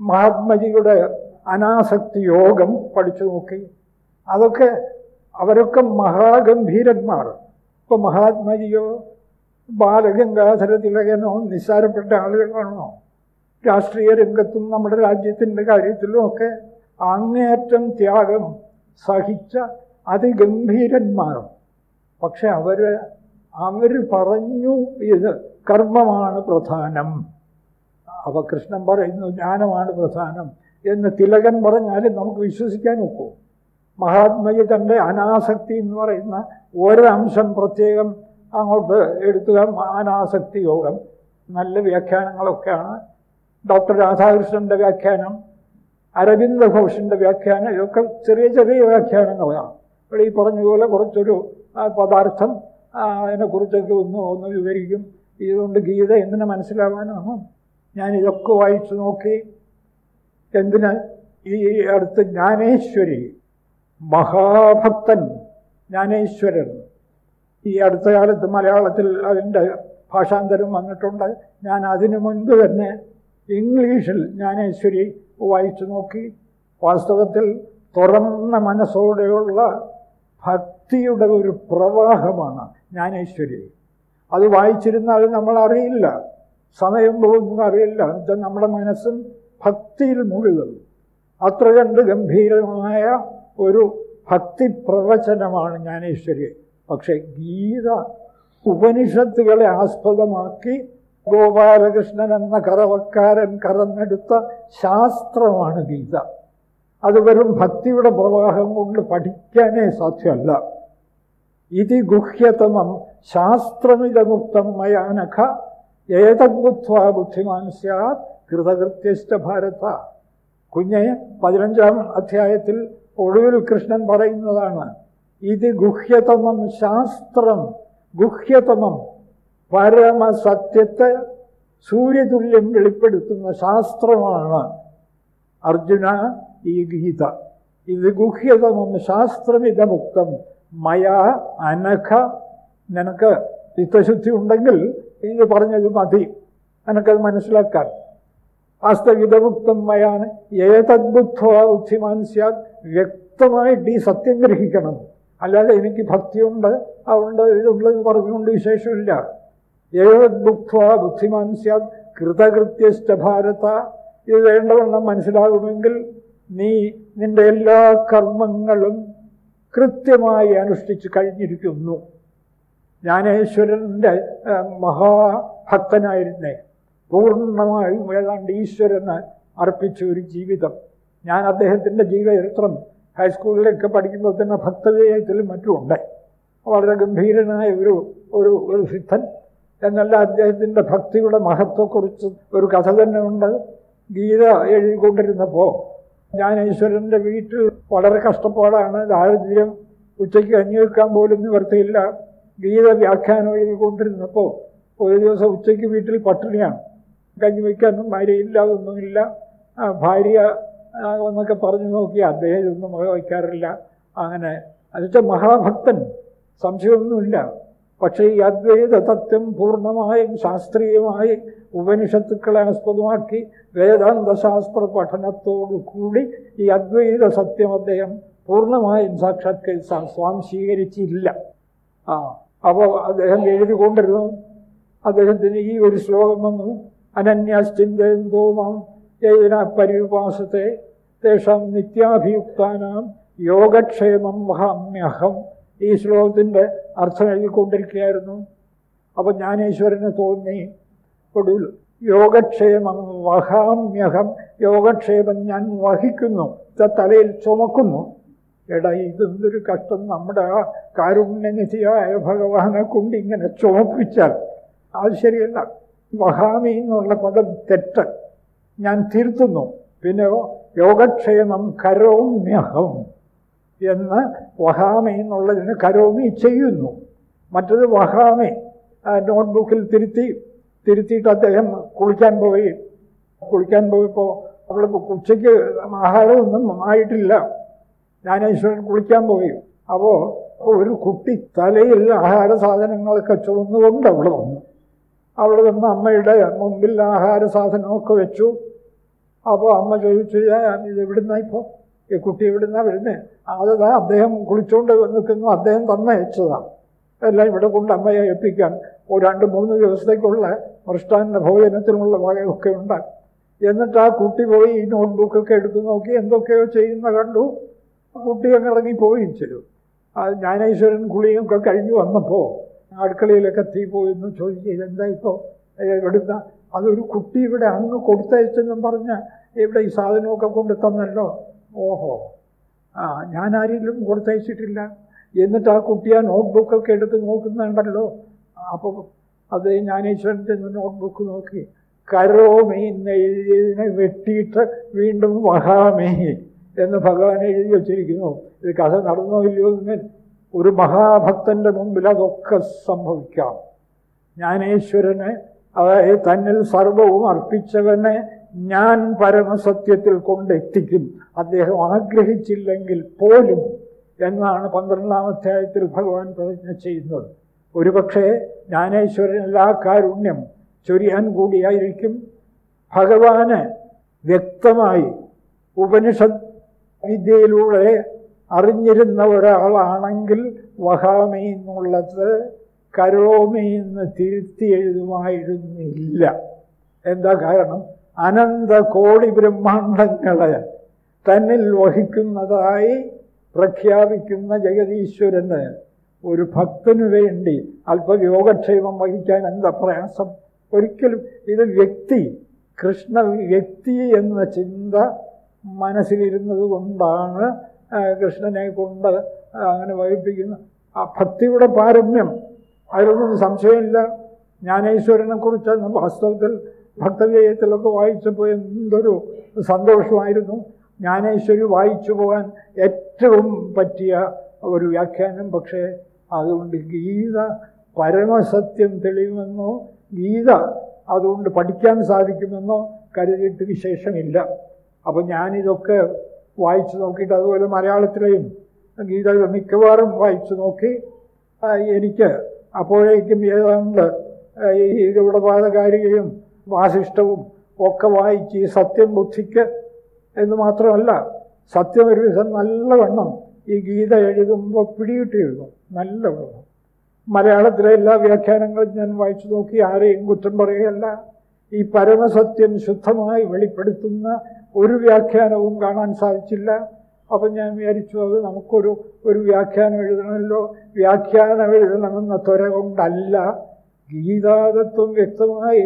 മഹാത്മജിയുടെ അനാസക്തി യോഗം പഠിച്ചു നോക്കി. അതൊക്കെ അവരൊക്കെ മഹാഗംഭീരന്മാർ. ഇപ്പോൾ മഹാത്മജിയോ ബാലഗംഗാധര തിലകനോ നിസ്സാരപ്പെട്ട ആളുകളാണോ? രാഷ്ട്രീയ രംഗത്തും നമ്മുടെ രാജ്യത്തിന്റെ കാര്യത്തിലും ഒക്കെ അങ്ങേയറ്റം ത്യാഗം സഹിച്ച അതിഗംഭീരന്മാർ. പക്ഷെ അവർ അവർ പറഞ്ഞു ഇത് കർമ്മമാണ് പ്രധാനം. അവ കൃഷ്ണൻ പറയുന്നു ജ്ഞാനമാണ് പ്രധാനം എന്ന് തിലകൻ പറഞ്ഞാലും നമുക്ക് വിശ്വസിക്കാൻ ഒക്കും. മഹാത്മജി തന്റെ അനാസക്തി എന്ന് പറയുന്ന ഒരംശം പ്രത്യേകം അങ്ങോട്ട് എടുത്തുക അനാസക്തി യോഗം. നല്ല വ്യാഖ്യാനങ്ങളൊക്കെയാണ്. ഡോക്ടർ രാധാകൃഷ്ണന്റെ വ്യാഖ്യാനം അരവിന്ദ ഘോഷിന്റെ വ്യാഖ്യാനം ഇതൊക്കെ ചെറിയ ചെറിയ വ്യാഖ്യാനങ്ങളാണ് ഇവിടെ ഈ പറഞ്ഞതുപോലെ കുറച്ചൊരു പദാർത്ഥം അതിനെക്കുറിച്ചൊക്കെ ഒന്ന് ഒന്ന് വിവരിക്കും. ഇതുകൊണ്ട് ഗീത എന്തിനു മനസ്സിലാവാനാണ്? ഞാൻ ഇതൊക്കെ വായിച്ചു നോക്കി. എന്തിന്? ഈ അടുത്ത് ജ്ഞാനേശ്വരി മഹാഭക്തൻ ജ്ഞാനേശ്വരൻ. ഈ അടുത്ത കാലത്ത് മലയാളത്തിൽ അതിന്റെ ഭാഷാന്തരം വന്നിട്ടുണ്ട്. ഞാൻ അതിനു മുൻപ് തന്നെ ഇംഗ്ലീഷിൽ ജ്ഞാനേശ്വരി വായിച്ചു നോക്കി. വാസ്തവത്തിൽ തുറന്ന മനസ്സോടെയുള്ള ഭക്തിയുടെ ഒരു പ്രവാഹമാണ് ജ്ഞാനേശ്വരി. അത് വായിച്ചിരുന്നാൽ നമ്മൾ അറിയില്ല. സമയം പോകുന്നത് അറിയില്ല. എന്നുവെച്ചാൽ നമ്മുടെ മനസ്സും ഭക്തിയിൽ മുഴുകും. അത്ര കണ്ട് ഗംഭീരമായ ഒരു ഭക്തി പ്രവചനമാണ് ജ്ഞാനേശ്വരി. പക്ഷേ ഗീത ഉപനിഷത്തുകളെ ആസ്പദമാക്കി ഗോപാലകൃഷ്ണൻ എന്ന കറവക്കാരൻ കറന്നെടുത്ത ശാസ്ത്രമാണ് ഗീത. അത് വെറും ഭക്തിയുടെ പ്രവാഹം കൊണ്ട് പഠിക്കാനേ സാധ്യമല്ല. ഇതി ഗുഹ്യതമം ശാസ്ത്രമിതമുക്തം മയാനഖ ഏതദ്ബുദ്ധ്വാ ബുദ്ധിമാൻ സ്യാത് കൃതകൃത്യസ്ഥ ഭാരത. കുഞ്ഞെ പതിനഞ്ചാം അധ്യായത്തിൽ ഒടുവിൽ കൃഷ്ണൻ പറയുന്നതാണ് ഇത് ഗുഹ്യതമം ശാസ്ത്രം ഗുഹ്യതമം പരമസത്യത്തെ സൂര്യതുല്യം വെളിപ്പെടുത്തുന്ന ശാസ്ത്രമാണ് അർജുന ഈ ഗീത. ഇത് ഗുഹ്യതമം ശാസ്ത്രമിതമുക്തം മയാ അനഘ നിനക്ക് ചിത്തശുദ്ധി ഉണ്ടെങ്കിൽ ഇത് പറഞ്ഞത് മതി. നിനക്കത് മനസ്സിലാക്കാൻ. വാസ്തവിതമുക്തം മയാണ്. ഏതദ്ബുദ്ധ ബുദ്ധിമാൻ സ്യാത് വ്യക്തമായിട്ട് ഈ സത്യം ഗ്രഹിക്കണം. അല്ലാതെ എനിക്ക് ഭക്തിയുണ്ട് അതുകൊണ്ട് ഇതുണ്ടെന്ന് പറഞ്ഞുകൊണ്ട് വിശേഷമില്ല. ഏതദ്ബുദ്ധ ബുദ്ധിമാൻ സ്യാദ് കൃതകൃത്യസ്ഥ ഭാരത. ഇത് വേണ്ടവണ്ണം മനസ്സിലാകുമെങ്കിൽ നീ നിന്റെ എല്ലാ കർമ്മങ്ങളും കൃത്യമായി അനുഷ്ഠിച്ചു കഴിഞ്ഞിരിക്കുന്നു. ജ്ഞാനേശ്വരന്റെ മഹാഭക്തനായിരുന്നേ. പൂർണമായും ഏതാണ്ട് ഈശ്വരന് അർപ്പിച്ച ഒരു ജീവിതം. ഞാൻ അദ്ദേഹത്തിന്റെ ജീവചരിത്രം ഹൈസ്കൂളിലൊക്കെ പഠിക്കുമ്പോൾ തന്നെ ഭക്തവിജയത്തിലും മറ്റുമുണ്ട് വളരെ ഗംഭീരനായ ഒരു ഒരു സിദ്ധൻ. എന്നല്ല അദ്ദേഹത്തിന്റെ ഭക്തിയുടെ മഹത്വക്കുറിച്ച് ഒരു കഥ തന്നെ ഉണ്ട് ഗീത എഴുതിക്കൊണ്ടിരുന്നപ്പോൾ ഞാൻ ഈശ്വരന്റെ വീട്ടിൽ വളരെ കഷ്ടപ്പാടാണ് ദാരിദ്ര്യം ഉച്ചയ്ക്ക് കഞ്ഞി വെക്കാൻ പോലും നിവർത്തിയില്ല. ഗീത വ്യാഖ്യാനം എഴുതിക്കൊണ്ടിരുന്നപ്പോൾ ഒരു ദിവസം ഉച്ചയ്ക്ക് വീട്ടിൽ പട്ടിണിയാണ്. കഞ്ഞി വയ്ക്കാനും ഭാര്യയില്ല അതൊന്നുമില്ല ഭാര്യ എന്നൊക്കെ പറഞ്ഞു നോക്കി അദ്ദേഹം ഇതൊന്നും വയ്ക്കാറില്ല. അങ്ങനെ അതിച്ച മഹാഭക്തൻ സംശയമൊന്നുമില്ല. പക്ഷേ ഈ അദ്വൈത തത്വം പൂർണമായും ശാസ്ത്രീയമായി ഉപനിഷത്തുക്കളെ ആസ്പദമാക്കി വേദാന്ത ശാസ്ത്ര പഠനത്തോടു കൂടി ഈ അദ്വൈത സത്യം അദ്ദേഹം പൂർണമായും സാക്ഷാത്കരിച്ച സ്വാംശീകരിച്ചില്ല. ആ അപ്പോൾ അദ്ദേഹം എഴുതിക്കൊണ്ടിരുന്നു. അദ്ദേഹത്തിന് ഈ ഒരു ശ്ലോകം വന്നു. അനന്യാശ്ചിന്തോ മാം ഏന പര്യുപാസത്തെ തേഷാം നിത്യാഭിയുക്താനാം യോഗക്ഷേമം വഹാമ്യഹം ഈ ശ്ലോകത്തിന്റെ അർത്ഥം എഴുതിക്കൊണ്ടിരിക്കുകയായിരുന്നു. അപ്പം ജ്ഞാനേശ്വരന് തോന്നി ഒടുവിൽ യോഗക്ഷേമം വഹാമ്യഹം യോഗക്ഷേമം ഞാൻ വഹിക്കുന്നു തലയിൽ ചുമക്കുന്നു. എടാ ഇതെന്തൊരു കഷ്ടം നമ്മുടെ ആ കാരുണ്യനിധിയായ ഭഗവാനെ കൊണ്ട് ഇങ്ങനെ ചുമപ്പിച്ചാൽ. അത് ശരിയല്ല വഹാമി എന്നുള്ള പദം തെറ്റ്. ഞാൻ തിരുത്തുന്നു പിന്നെയോ യോഗക്ഷേമം കരോമ്യഹം എന്ന് വഹാമി എന്നുള്ളതിന് കരോമി ചെയ്യുന്നു. മറ്റത് വഹാമി നോട്ട്ബുക്കിൽ തിരുത്തി തിരുത്തിയിട്ട് അദ്ദേഹം കുളിക്കാൻ പോയി. കുളിക്കാൻ പോയപ്പോൾ അവൾ ഉച്ചയ്ക്ക് ആഹാരമൊന്നും ആയിട്ടില്ല. ജ്ഞാനേശ്വരൻ കുളിക്കാൻ പോയി. അപ്പോൾ ഒരു കുട്ടി തലയിൽ ആഹാര സാധനങ്ങളൊക്കെ ചുമന്നുകൊണ്ട് അവിടെ വന്നു. അവിടെ വന്ന് അമ്മയുടെ മുമ്പിൽ ആഹാര സാധനമൊക്കെ വെച്ചു. അപ്പോൾ അമ്മ ചോദിച്ചു "ഞാൻ ഇത് എവിടുന്നാ ഇപ്പോൾ ഈ കുട്ടി ഇവിടുന്നാ വരുന്നത് അതാ അദ്ദേഹം കുളിച്ചുകൊണ്ട് നിൽക്കുന്നു. അദ്ദേഹം തന്നയച്ചതാണ്. എല്ലാം ഇവിടെ കൊണ്ട് അമ്മയെ ഏൽപ്പിക്കാൻ. ഒരു രണ്ട് മൂന്ന് ദിവസത്തേക്കുള്ള മൃഷ്ടാന്ന ഭോജനത്തിനുള്ള വകയൊക്കെ ഉണ്ട്. എന്നിട്ട് ആ കുട്ടി പോയി ഈ നോട്ട്ബുക്കൊക്കെ എടുത്തു നോക്കി എന്തൊക്കെയോ ചെയ്യുന്ന കണ്ടു. കുട്ടി അങ്ങ് ഇറങ്ങി പോവുകയും ചെയ്തു. ആ ജ്ഞാനേശ്വരൻ കുളിയൊക്കെ കഴിഞ്ഞു വന്നപ്പോൾ അടുക്കളയിലൊക്കെ തീ പോയെന്ന് ചോദിച്ചു ഇതെന്താ ഇപ്പോൾ എടുത്ത അതൊരു കുട്ടി ഇവിടെ അങ്ങ് കൊടുത്തയച്ചെന്നും പറഞ്ഞ് ഇവിടെ ഈ സാധനമൊക്കെ കൊണ്ട് തന്നല്ലോ. ഓഹോ. ആ ഞാൻ ആരെങ്കിലും കൊടുത്തയച്ചിട്ടില്ല. എന്നിട്ട് ആ കുട്ടി ആ നോട്ട്ബുക്കൊക്കെ എടുത്ത് നോക്കുന്നുണ്ടല്ലോ അപ്പോൾ അത് ജ്ഞാനേശ്വരൻ നോട്ട് നോട്ട്ബുക്ക് നോക്കി. കരോമേ എന്ന് എഴുതിയതിനെ വെട്ടിയിട്ട് വീണ്ടും മഹാമേ എന്ന് ഭഗവാൻ എഴുതി വച്ചിരിക്കുന്നു. ഇത് കഥ നടന്നോ ഇല്ലയോ എന്ന് ഒരു മഹാഭക്തന്റെ മുമ്പിൽ അതൊക്കെ സംഭവിക്കാം. ജ്ഞാനേശ്വരന് അതായത് തന്നിൽ സർവവും അർപ്പിച്ചവനെ ഞാൻ പരമസത്യത്തിൽ കൊണ്ടെത്തിക്കും. അദ്ദേഹം ആഗ്രഹിച്ചില്ലെങ്കിൽ പോലും എന്നാണ് പന്ത്രണ്ടാം അധ്യായത്തിൽ ഭഗവാൻ പ്രതിജ്ഞ ചെയ്യുന്നത്. ഒരുപക്ഷെ ജ്ഞാനേശ്വരൻ എല്ലാ കാരുണ്യം ചൊരിയാൻ കൂടിയായിരിക്കും. ഭഗവാന് വ്യക്തമായി ഉപനിഷത് വിദ്യയിലൂടെ അറിഞ്ഞിരുന്ന ഒരാളാണെങ്കിൽ വഹാമി എന്നുള്ളത് കരോമി എന്ന് തിരുത്തി എഴുതുമായിരുന്നില്ല. എന്താ കാരണം? അനന്ത കോടി ബ്രഹ്മാണ്ടങ്ങളെ തന്നിൽ വഹിക്കുന്നതായി പ്രഖ്യാപിക്കുന്ന ജഗതീശ്വരന് ഒരു ഭക്തനു വേണ്ടി അല്പയോഗക്ഷേമം വഹിക്കാൻ എന്താ പ്രയാസം? ഒരിക്കലും ഇത് വ്യക്തി കൃഷ്ണ വ്യക്തി എന്ന ചിന്ത മനസ്സിലിരുന്നത് കൊണ്ടാണ് കൃഷ്ണനെ കൊണ്ട് അങ്ങനെ വഹിപ്പിക്കുന്ന ആ ഭക്തിയുടെ പാരമ്യം. അതിലൊന്നും സംശയമില്ല. ജ്ഞാനേശ്വരനെക്കുറിച്ച് വാസ്തവത്തിൽ ഭക്തവ്യയത്തിലൊക്കെ വായിച്ചപ്പോൾ എന്തൊരു സന്തോഷമായിരുന്നു. ജ്ഞാനേശ്വരി വായിച്ചു പോകാൻ ഏറ്റവും പറ്റിയ ഒരു വ്യാഖ്യാനം. പക്ഷേ അതുകൊണ്ട് ഗീത പരമസത്യം തെളിയുമെന്നോ ഗീത അതുകൊണ്ട് പഠിക്കാൻ സാധിക്കുമെന്നോ കരുതിയിട്ട് വിശേഷമില്ല. അപ്പോൾ ഞാനിതൊക്കെ വായിച്ചു നോക്കിയിട്ട് അതുപോലെ മലയാളത്തിലെയും ഗീത മിക്കവാറും വായിച്ചു നോക്കി. എനിക്ക് അപ്പോഴേക്കും ഏതാണ്ട് ഈ ഗൗഡപാതകാരികയും വാസിഷ്ടവും ഒക്കെ വായിച്ച് ഈ സത്യം ബുദ്ധിക്ക് എന്ന് മാത്രമല്ല സത്യം ഒരു വിധം നല്ലവണ്ണം ഈ ഗീത എഴുതുമ്പോൾ പിടിയിട്ട് എഴുതും നല്ലവണ്ണം. മലയാളത്തിലെ എല്ലാ വ്യാഖ്യാനങ്ങളും ഞാൻ വായിച്ചു നോക്കി ആരെയും കുറ്റം പറയുകയല്ല. ഈ പരമസത്യം ശുദ്ധമായി വെളിപ്പെടുത്തുന്ന ഒരു വ്യാഖ്യാനവും കാണാൻ സാധിച്ചില്ല. അപ്പം ഞാൻ വിചാരിച്ചു അത് നമുക്കൊരു ഒരു വ്യാഖ്യാനം എഴുതണമല്ലോ. വ്യാഖ്യാനം എഴുതണമെന്ന ത്വര കൊണ്ടല്ല. ഗീതാതത്വം വ്യക്തമായി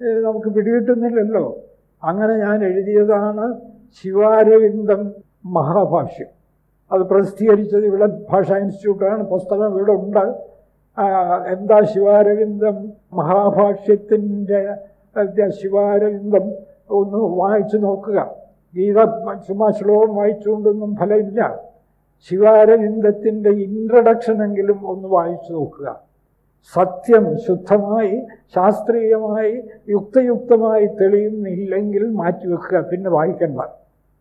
നമുക്ക് പിടികിട്ടുന്നില്ലല്ലോ. അങ്ങനെ ഞാൻ എഴുതിയതാണ് ശിവാരവിന്ദം മഹാഭാഷ്യം. അത് പ്രസിദ്ധീകരിച്ചത് ഇവിടെ ഭാഷാ ഇൻസ്റ്റിറ്റ്യൂട്ടാണ്. പുസ്തകം ഇവിടെ ഉണ്ട്. എന്താ ശിവാരവിന്ദം മഹാഭാഷ്യത്തിന്റെ ശിവാരവിന്ദം ഒന്ന് വായിച്ചു നോക്കുക. ഗീത ചുമ്മാ ശ്ലോകം വായിച്ചുകൊണ്ടൊന്നും ഫലമില്ല. ശിവാരവിന്ദത്തിന്റെ ഇൻട്രഡക്ഷനെങ്കിലും ഒന്ന് വായിച്ചു നോക്കുക. സത്യം ശുദ്ധമായി ശാസ്ത്രീയമായി യുക്തയുക്തമായി തെളിയുന്നില്ലെങ്കിൽ മാറ്റിവെക്കുക. പിന്നെ വായിക്കണ്ട.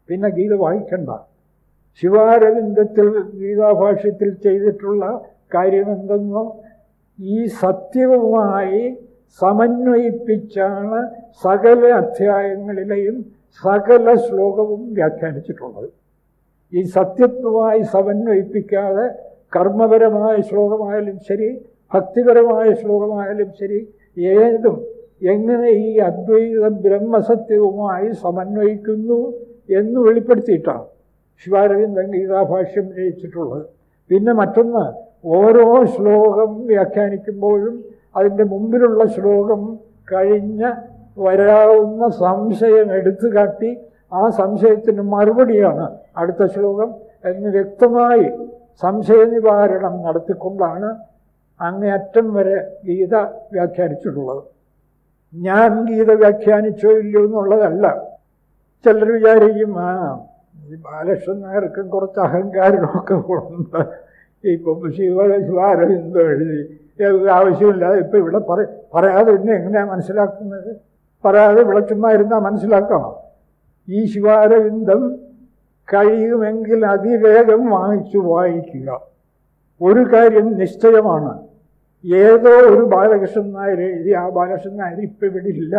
പിന്നെ ഗീത വായിക്കണ്ട. ശിവാരവിന്ദത്തിൽ ഗീതാഭാഷ്യത്തിൽ ചെയ്തിട്ടുള്ള കാര്യമെന്തെന്നോ ഈ സത്യവുമായി സമന്വയിപ്പിച്ചാണ് സകല അധ്യായങ്ങളിലെയും സകല ശ്ലോകവും വ്യാഖ്യാനിച്ചിട്ടുള്ളത്. ഈ സത്യത്വമായി സമന്വയിപ്പിക്കാതെ കർമ്മപരമായ ശ്ലോകമായാലും ശരി ഭക്തിപരമായ ശ്ലോകമായാലും ശരി ഏതും എങ്ങനെ ഈ അദ്വൈത ബ്രഹ്മസത്യവുമായി സമന്വയിക്കുന്നു എന്ന് വെളിപ്പെടുത്തിയിട്ടാണ് ശിവാരവിന്ദൻ ഗീതാഭാഷ്യം രചിച്ചിട്ടുള്ളത്. പിന്നെ മറ്റൊന്ന് ഓരോ ശ്ലോകം വ്യാഖ്യാനിക്കുമ്പോഴും അതിന്റെ മുമ്പിലുള്ള ശ്ലോകം കഴിഞ്ഞ് വരാവുന്ന സംശയം എടുത്തു കാട്ടി ആ സംശയത്തിന് മറുപടിയാണ് അടുത്ത ശ്ലോകം എന്ന് വ്യക്തമായി സംശയ നിവാരണം നടത്തിക്കൊണ്ടാണ് അങ്ങേയറ്റം വരെ ഗീത വ്യാഖ്യാനിച്ചിട്ടുള്ളത്. ഞാൻ ഗീത വ്യാഖ്യാനിച്ചോ ഇല്ലയോ എന്നുള്ളതല്ല. ചിലർ വിചാരിക്കും ആ ഈ ബാലകൃഷ്ണൻ കുറച്ച് അഹങ്കാരമൊക്കെ ഉണ്ട്. ഇപ്പം ശിവ ശിവാരവിന്ദോ എഴുതി ആവശ്യമില്ലാതെ ഇപ്പം ഇവിടെ പറ പറയാതെ പിന്നെ എങ്ങനെയാണ് മനസ്സിലാക്കുന്നത്? പറയാതെ ഇവിടെ ചുമ്മാ ഇരുന്നാൽ ഈ ശിവാരവിന്ദം കഴിയുമെങ്കിൽ അതിവേഗം വാങ്ങിച്ചു വായിക്കുക. ഒരു കാര്യം നിശ്ചയമാണ്. ഏതോ ഒരു ബാലകൃഷ്ണൻ നായർ എഴുതി ആ ബാലകൃഷ്ണൻ നായർ ഇപ്പം ഇവിടെ ഇല്ല.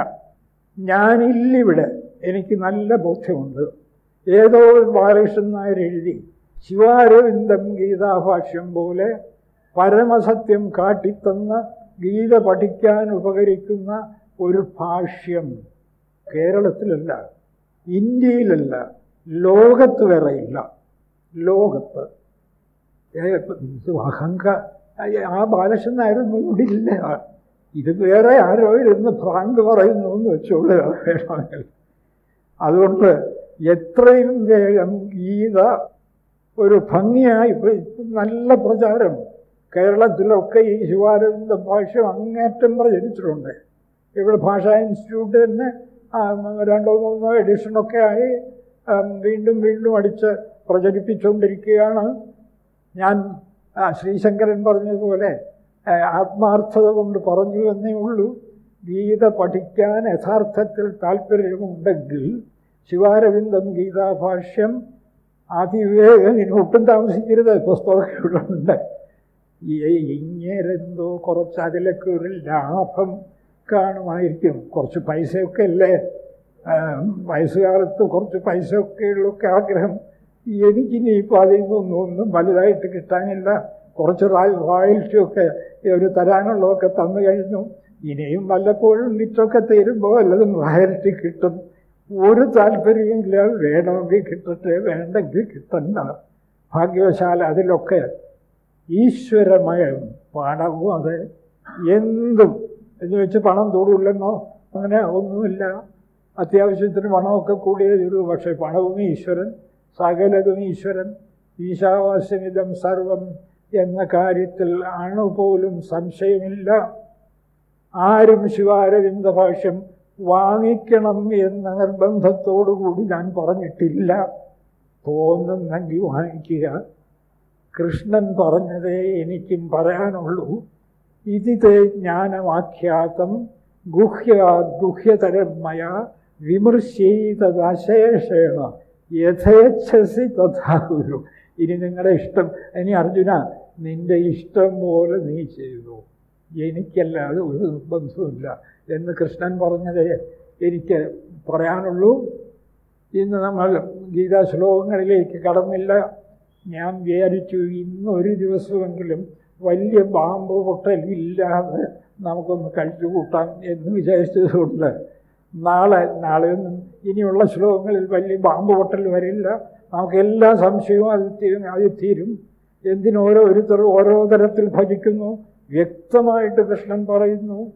ഞാനില്ലിവിടെ എനിക്ക് നല്ല ബോധ്യമുണ്ട്. ഏതോ ഒരു ബാലകൃഷ്ണൻ നായർ എഴുതി ശിവാരവിന്ദം ഗീതാഭാഷ്യം പോലെ പരമസത്യം കാട്ടിത്തന്ന ഗീത പഠിക്കാൻ ഉപകരിക്കുന്ന ഒരു ഭാഷ്യം കേരളത്തിലല്ല ഇന്ത്യയിലല്ല ലോകത്ത് വേറെ ഇല്ല ലോകത്ത്. അഹങ്ക ആ ബാലകൃഷ്ണൻ നായരൊന്നും ഇവിടെ ഇല്ല ഇത് വേറെ ആരോ ഇരുന്ന് ഭ്രാന്ത് പറയുന്നു എന്ന് വെച്ചോളുക വേണമെങ്കിൽ അതുകൊണ്ട് എത്രയും വേഗം ഗീത ഒരു ഭംഗിയായി നല്ല പ്രചാരം. കേരളത്തിലൊക്കെ ഈ ശിവാനന്ദ ഭാഷ അങ്ങേറ്റം പ്രചരിച്ചിട്ടുണ്ട്. ഇവിടെ ഭാഷാ ഇൻസ്റ്റിറ്റ്യൂട്ട് തന്നെ രണ്ടോ മൂന്നോ എഡിഷനൊക്കെ ആയി വീണ്ടും വീണ്ടും അടിച്ച് പ്രചരിപ്പിച്ചുകൊണ്ടിരിക്കുകയാണ്. ഞാൻ ശ്രീശങ്കരൻ പറഞ്ഞതുപോലെ ആത്മാർത്ഥത കൊണ്ട് പറഞ്ഞു എന്നേ ഉള്ളൂ. ഗീത പഠിക്കാൻ യഥാർത്ഥത്തിൽ താല്പര്യമുണ്ടെങ്കിൽ ശിവാരവിന്ദം ഗീതാഭാഷ്യം അതിവേഗം ഇനി ഒട്ടും താമസിക്കരുത്. ഉണ്ട് ഇങ്ങേരെന്തോ കുറച്ച് അതിലൊക്കെ ഒരു ലാഭം കാണുമായിരിക്കും. കുറച്ച് പൈസയൊക്കെ അല്ലേ? വയസ്സുകാലത്ത് കുറച്ച് പൈസയൊക്കെയുള്ളൊക്കെ ആഗ്രഹം. എനിക്കിനി ഇപ്പോൾ അതിൽ നിന്നൊന്നും വലുതായിട്ട് കിട്ടാനില്ല. കുറച്ച് റോയ- റോയൽറ്റിയൊക്കെ ഒരു തരാനുള്ളതൊക്കെ തന്നു കഴിഞ്ഞു. ഇനിയും വല്ലപ്പോഴും വിറ്റൊക്കെ തീരുമ്പോൾ വല്ലതും റോയൽറ്റി കിട്ടും. ഒരു താല്പര്യമില്ല വേണമെങ്കിൽ കിട്ടട്ടെ വേണ്ടെങ്കിൽ കിട്ടണ്ട. ഭാഗ്യവശാൽ അതിലൊക്കെ ഈശ്വരമയം പണവും അത്. എന്തും? എന്ന് വെച്ച് പണം തോടില്ലെന്നോ? അങ്ങനെ ഒന്നുമില്ല. അത്യാവശ്യത്തിന് പണമൊക്കെ കൂടിയേ തീരൂ പക്ഷേ പണവും ഈശ്വരൻ സകലതും ഈശ്വരൻ ഈശാവാസ്യമിതം സർവം എന്ന കാര്യത്തിൽ അണുപോലും സംശയമില്ല. ആരും ശിവാരവിന്ദ ഭാഷ്യം വാങ്ങിക്കണം എന്ന നിർബന്ധത്തോടുകൂടി ഞാൻ പറഞ്ഞിട്ടില്ല. തോന്നുന്നെങ്കിൽ വാങ്ങിക്കുക. കൃഷ്ണൻ പറഞ്ഞതേ എനിക്കും പറയാനുള്ളൂ. ഇതിതേ ജ്ഞാനമാഖ്യാതം ഗുഹ്യാ ഗുഹ്യതരമയ വിമർശീതാശേഷേണ യഥേച്ഛസി തഥാഗുരു ഇനി നിങ്ങളുടെ ഇഷ്ടം ഇനി അർജുന നിന്റെ ഇഷ്ടം പോലെ നീ ചെയ്തു. എനിക്കല്ലാതെ ഒരു നിർബന്ധവുമില്ല. എന്ന് കൃഷ്ണൻ പറഞ്ഞത് എനിക്ക് പറയാനുള്ളൂ. ഇന്ന് നമ്മൾ ഗീതാ ശ്ലോകങ്ങളിലേക്ക് കടന്നില്ല. ഞാൻ വിചാരിച്ചു ഇന്നൊരു ദിവസമെങ്കിലും വലിയ ബാമ്പ് പൊട്ടലില്ലാതെ നമുക്കൊന്ന് കഴിച്ചു കൂട്ടാം എന്ന് വിചാരിച്ചതുകൊണ്ട് നാളെ നാളെയൊന്നും ഇനിയുള്ള ശ്ലോകങ്ങളിൽ വലിയ ബാമ്പ് പൊട്ടൽ വരില്ല. നമുക്ക് എല്ലാ സംശയവും അത് അത് തീരും. എന്തിനോരോരുത്തർ ഓരോ തരത്തിൽ ഭജിക്കുന്നു. വ്യക്തമായിട്ട് കൃഷ്ണൻ പറയുന്നു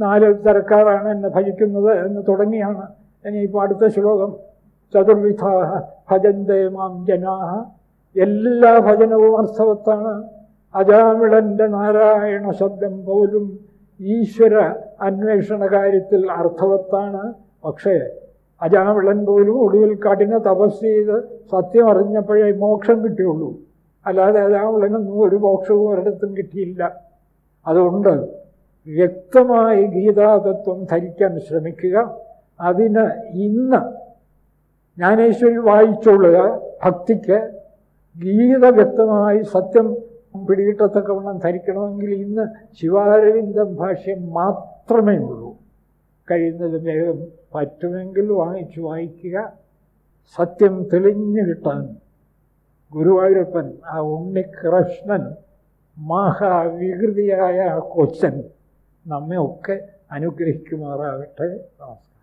നാല് തരക്കാരാണ് എന്നെ ഭജിക്കുന്നത് എന്ന് തുടങ്ങിയാണ് ഇനിയിപ്പോൾ അടുത്ത ശ്ലോകം. ചതുർവിധാഹ ഭജന്തേ മാം ജനാഹ. എല്ലാ ഭജനവും അർത്ഥവത്താണ്. അജാമിളന്റെ നാരായണ ശബ്ദം പോലും ഈശ്വര അന്വേഷണ കാര്യത്തിൽ അർത്ഥവത്താണ്. പക്ഷേ അജാമിളൻ പോലും ഒടുവിൽ കഠിന തപസ് ചെയ്ത് സത്യം അറിഞ്ഞപ്പോഴേ മോക്ഷം കിട്ടിയുള്ളൂ. അല്ലാതെ അജാമിളനൊന്നും ഒരു മോക്ഷവും ഒരിടത്തും കിട്ടിയില്ല. അതുകൊണ്ട് വ്യക്തമായി ഗീതാതത്വം ധരിക്കാൻ ശ്രമിക്കുക. അതിന് ഇന്ന് ജ്ഞാനേശ്വരി വായിച്ചുകൊള്ളുക ഭക്തിക്ക് ഗീത വ്യക്തമായി സത്യം പിടികിട്ടത്തക്കവണ്ണം ധരിക്കണമെങ്കിൽ ഇന്ന് ശിവാരവിന്ദം ഭാഷ്യം മാത്രമേ ഉള്ളൂ. കഴിയുന്നത് വേഗം പറ്റുമെങ്കിൽ വാങ്ങിച്ചു വായിക്കുക. സത്യം തെളിഞ്ഞു കിട്ടാൻ ഗുരുവായൂരപ്പൻ ആ ഉണ്ണികൃഷ്ണൻ മഹാവികൃതിയായ ആ കൊച്ചൻ നമ്മെ ഒക്കെ അനുഗ്രഹിക്കുമാറാകട്ടെ. നമസ്കാരം.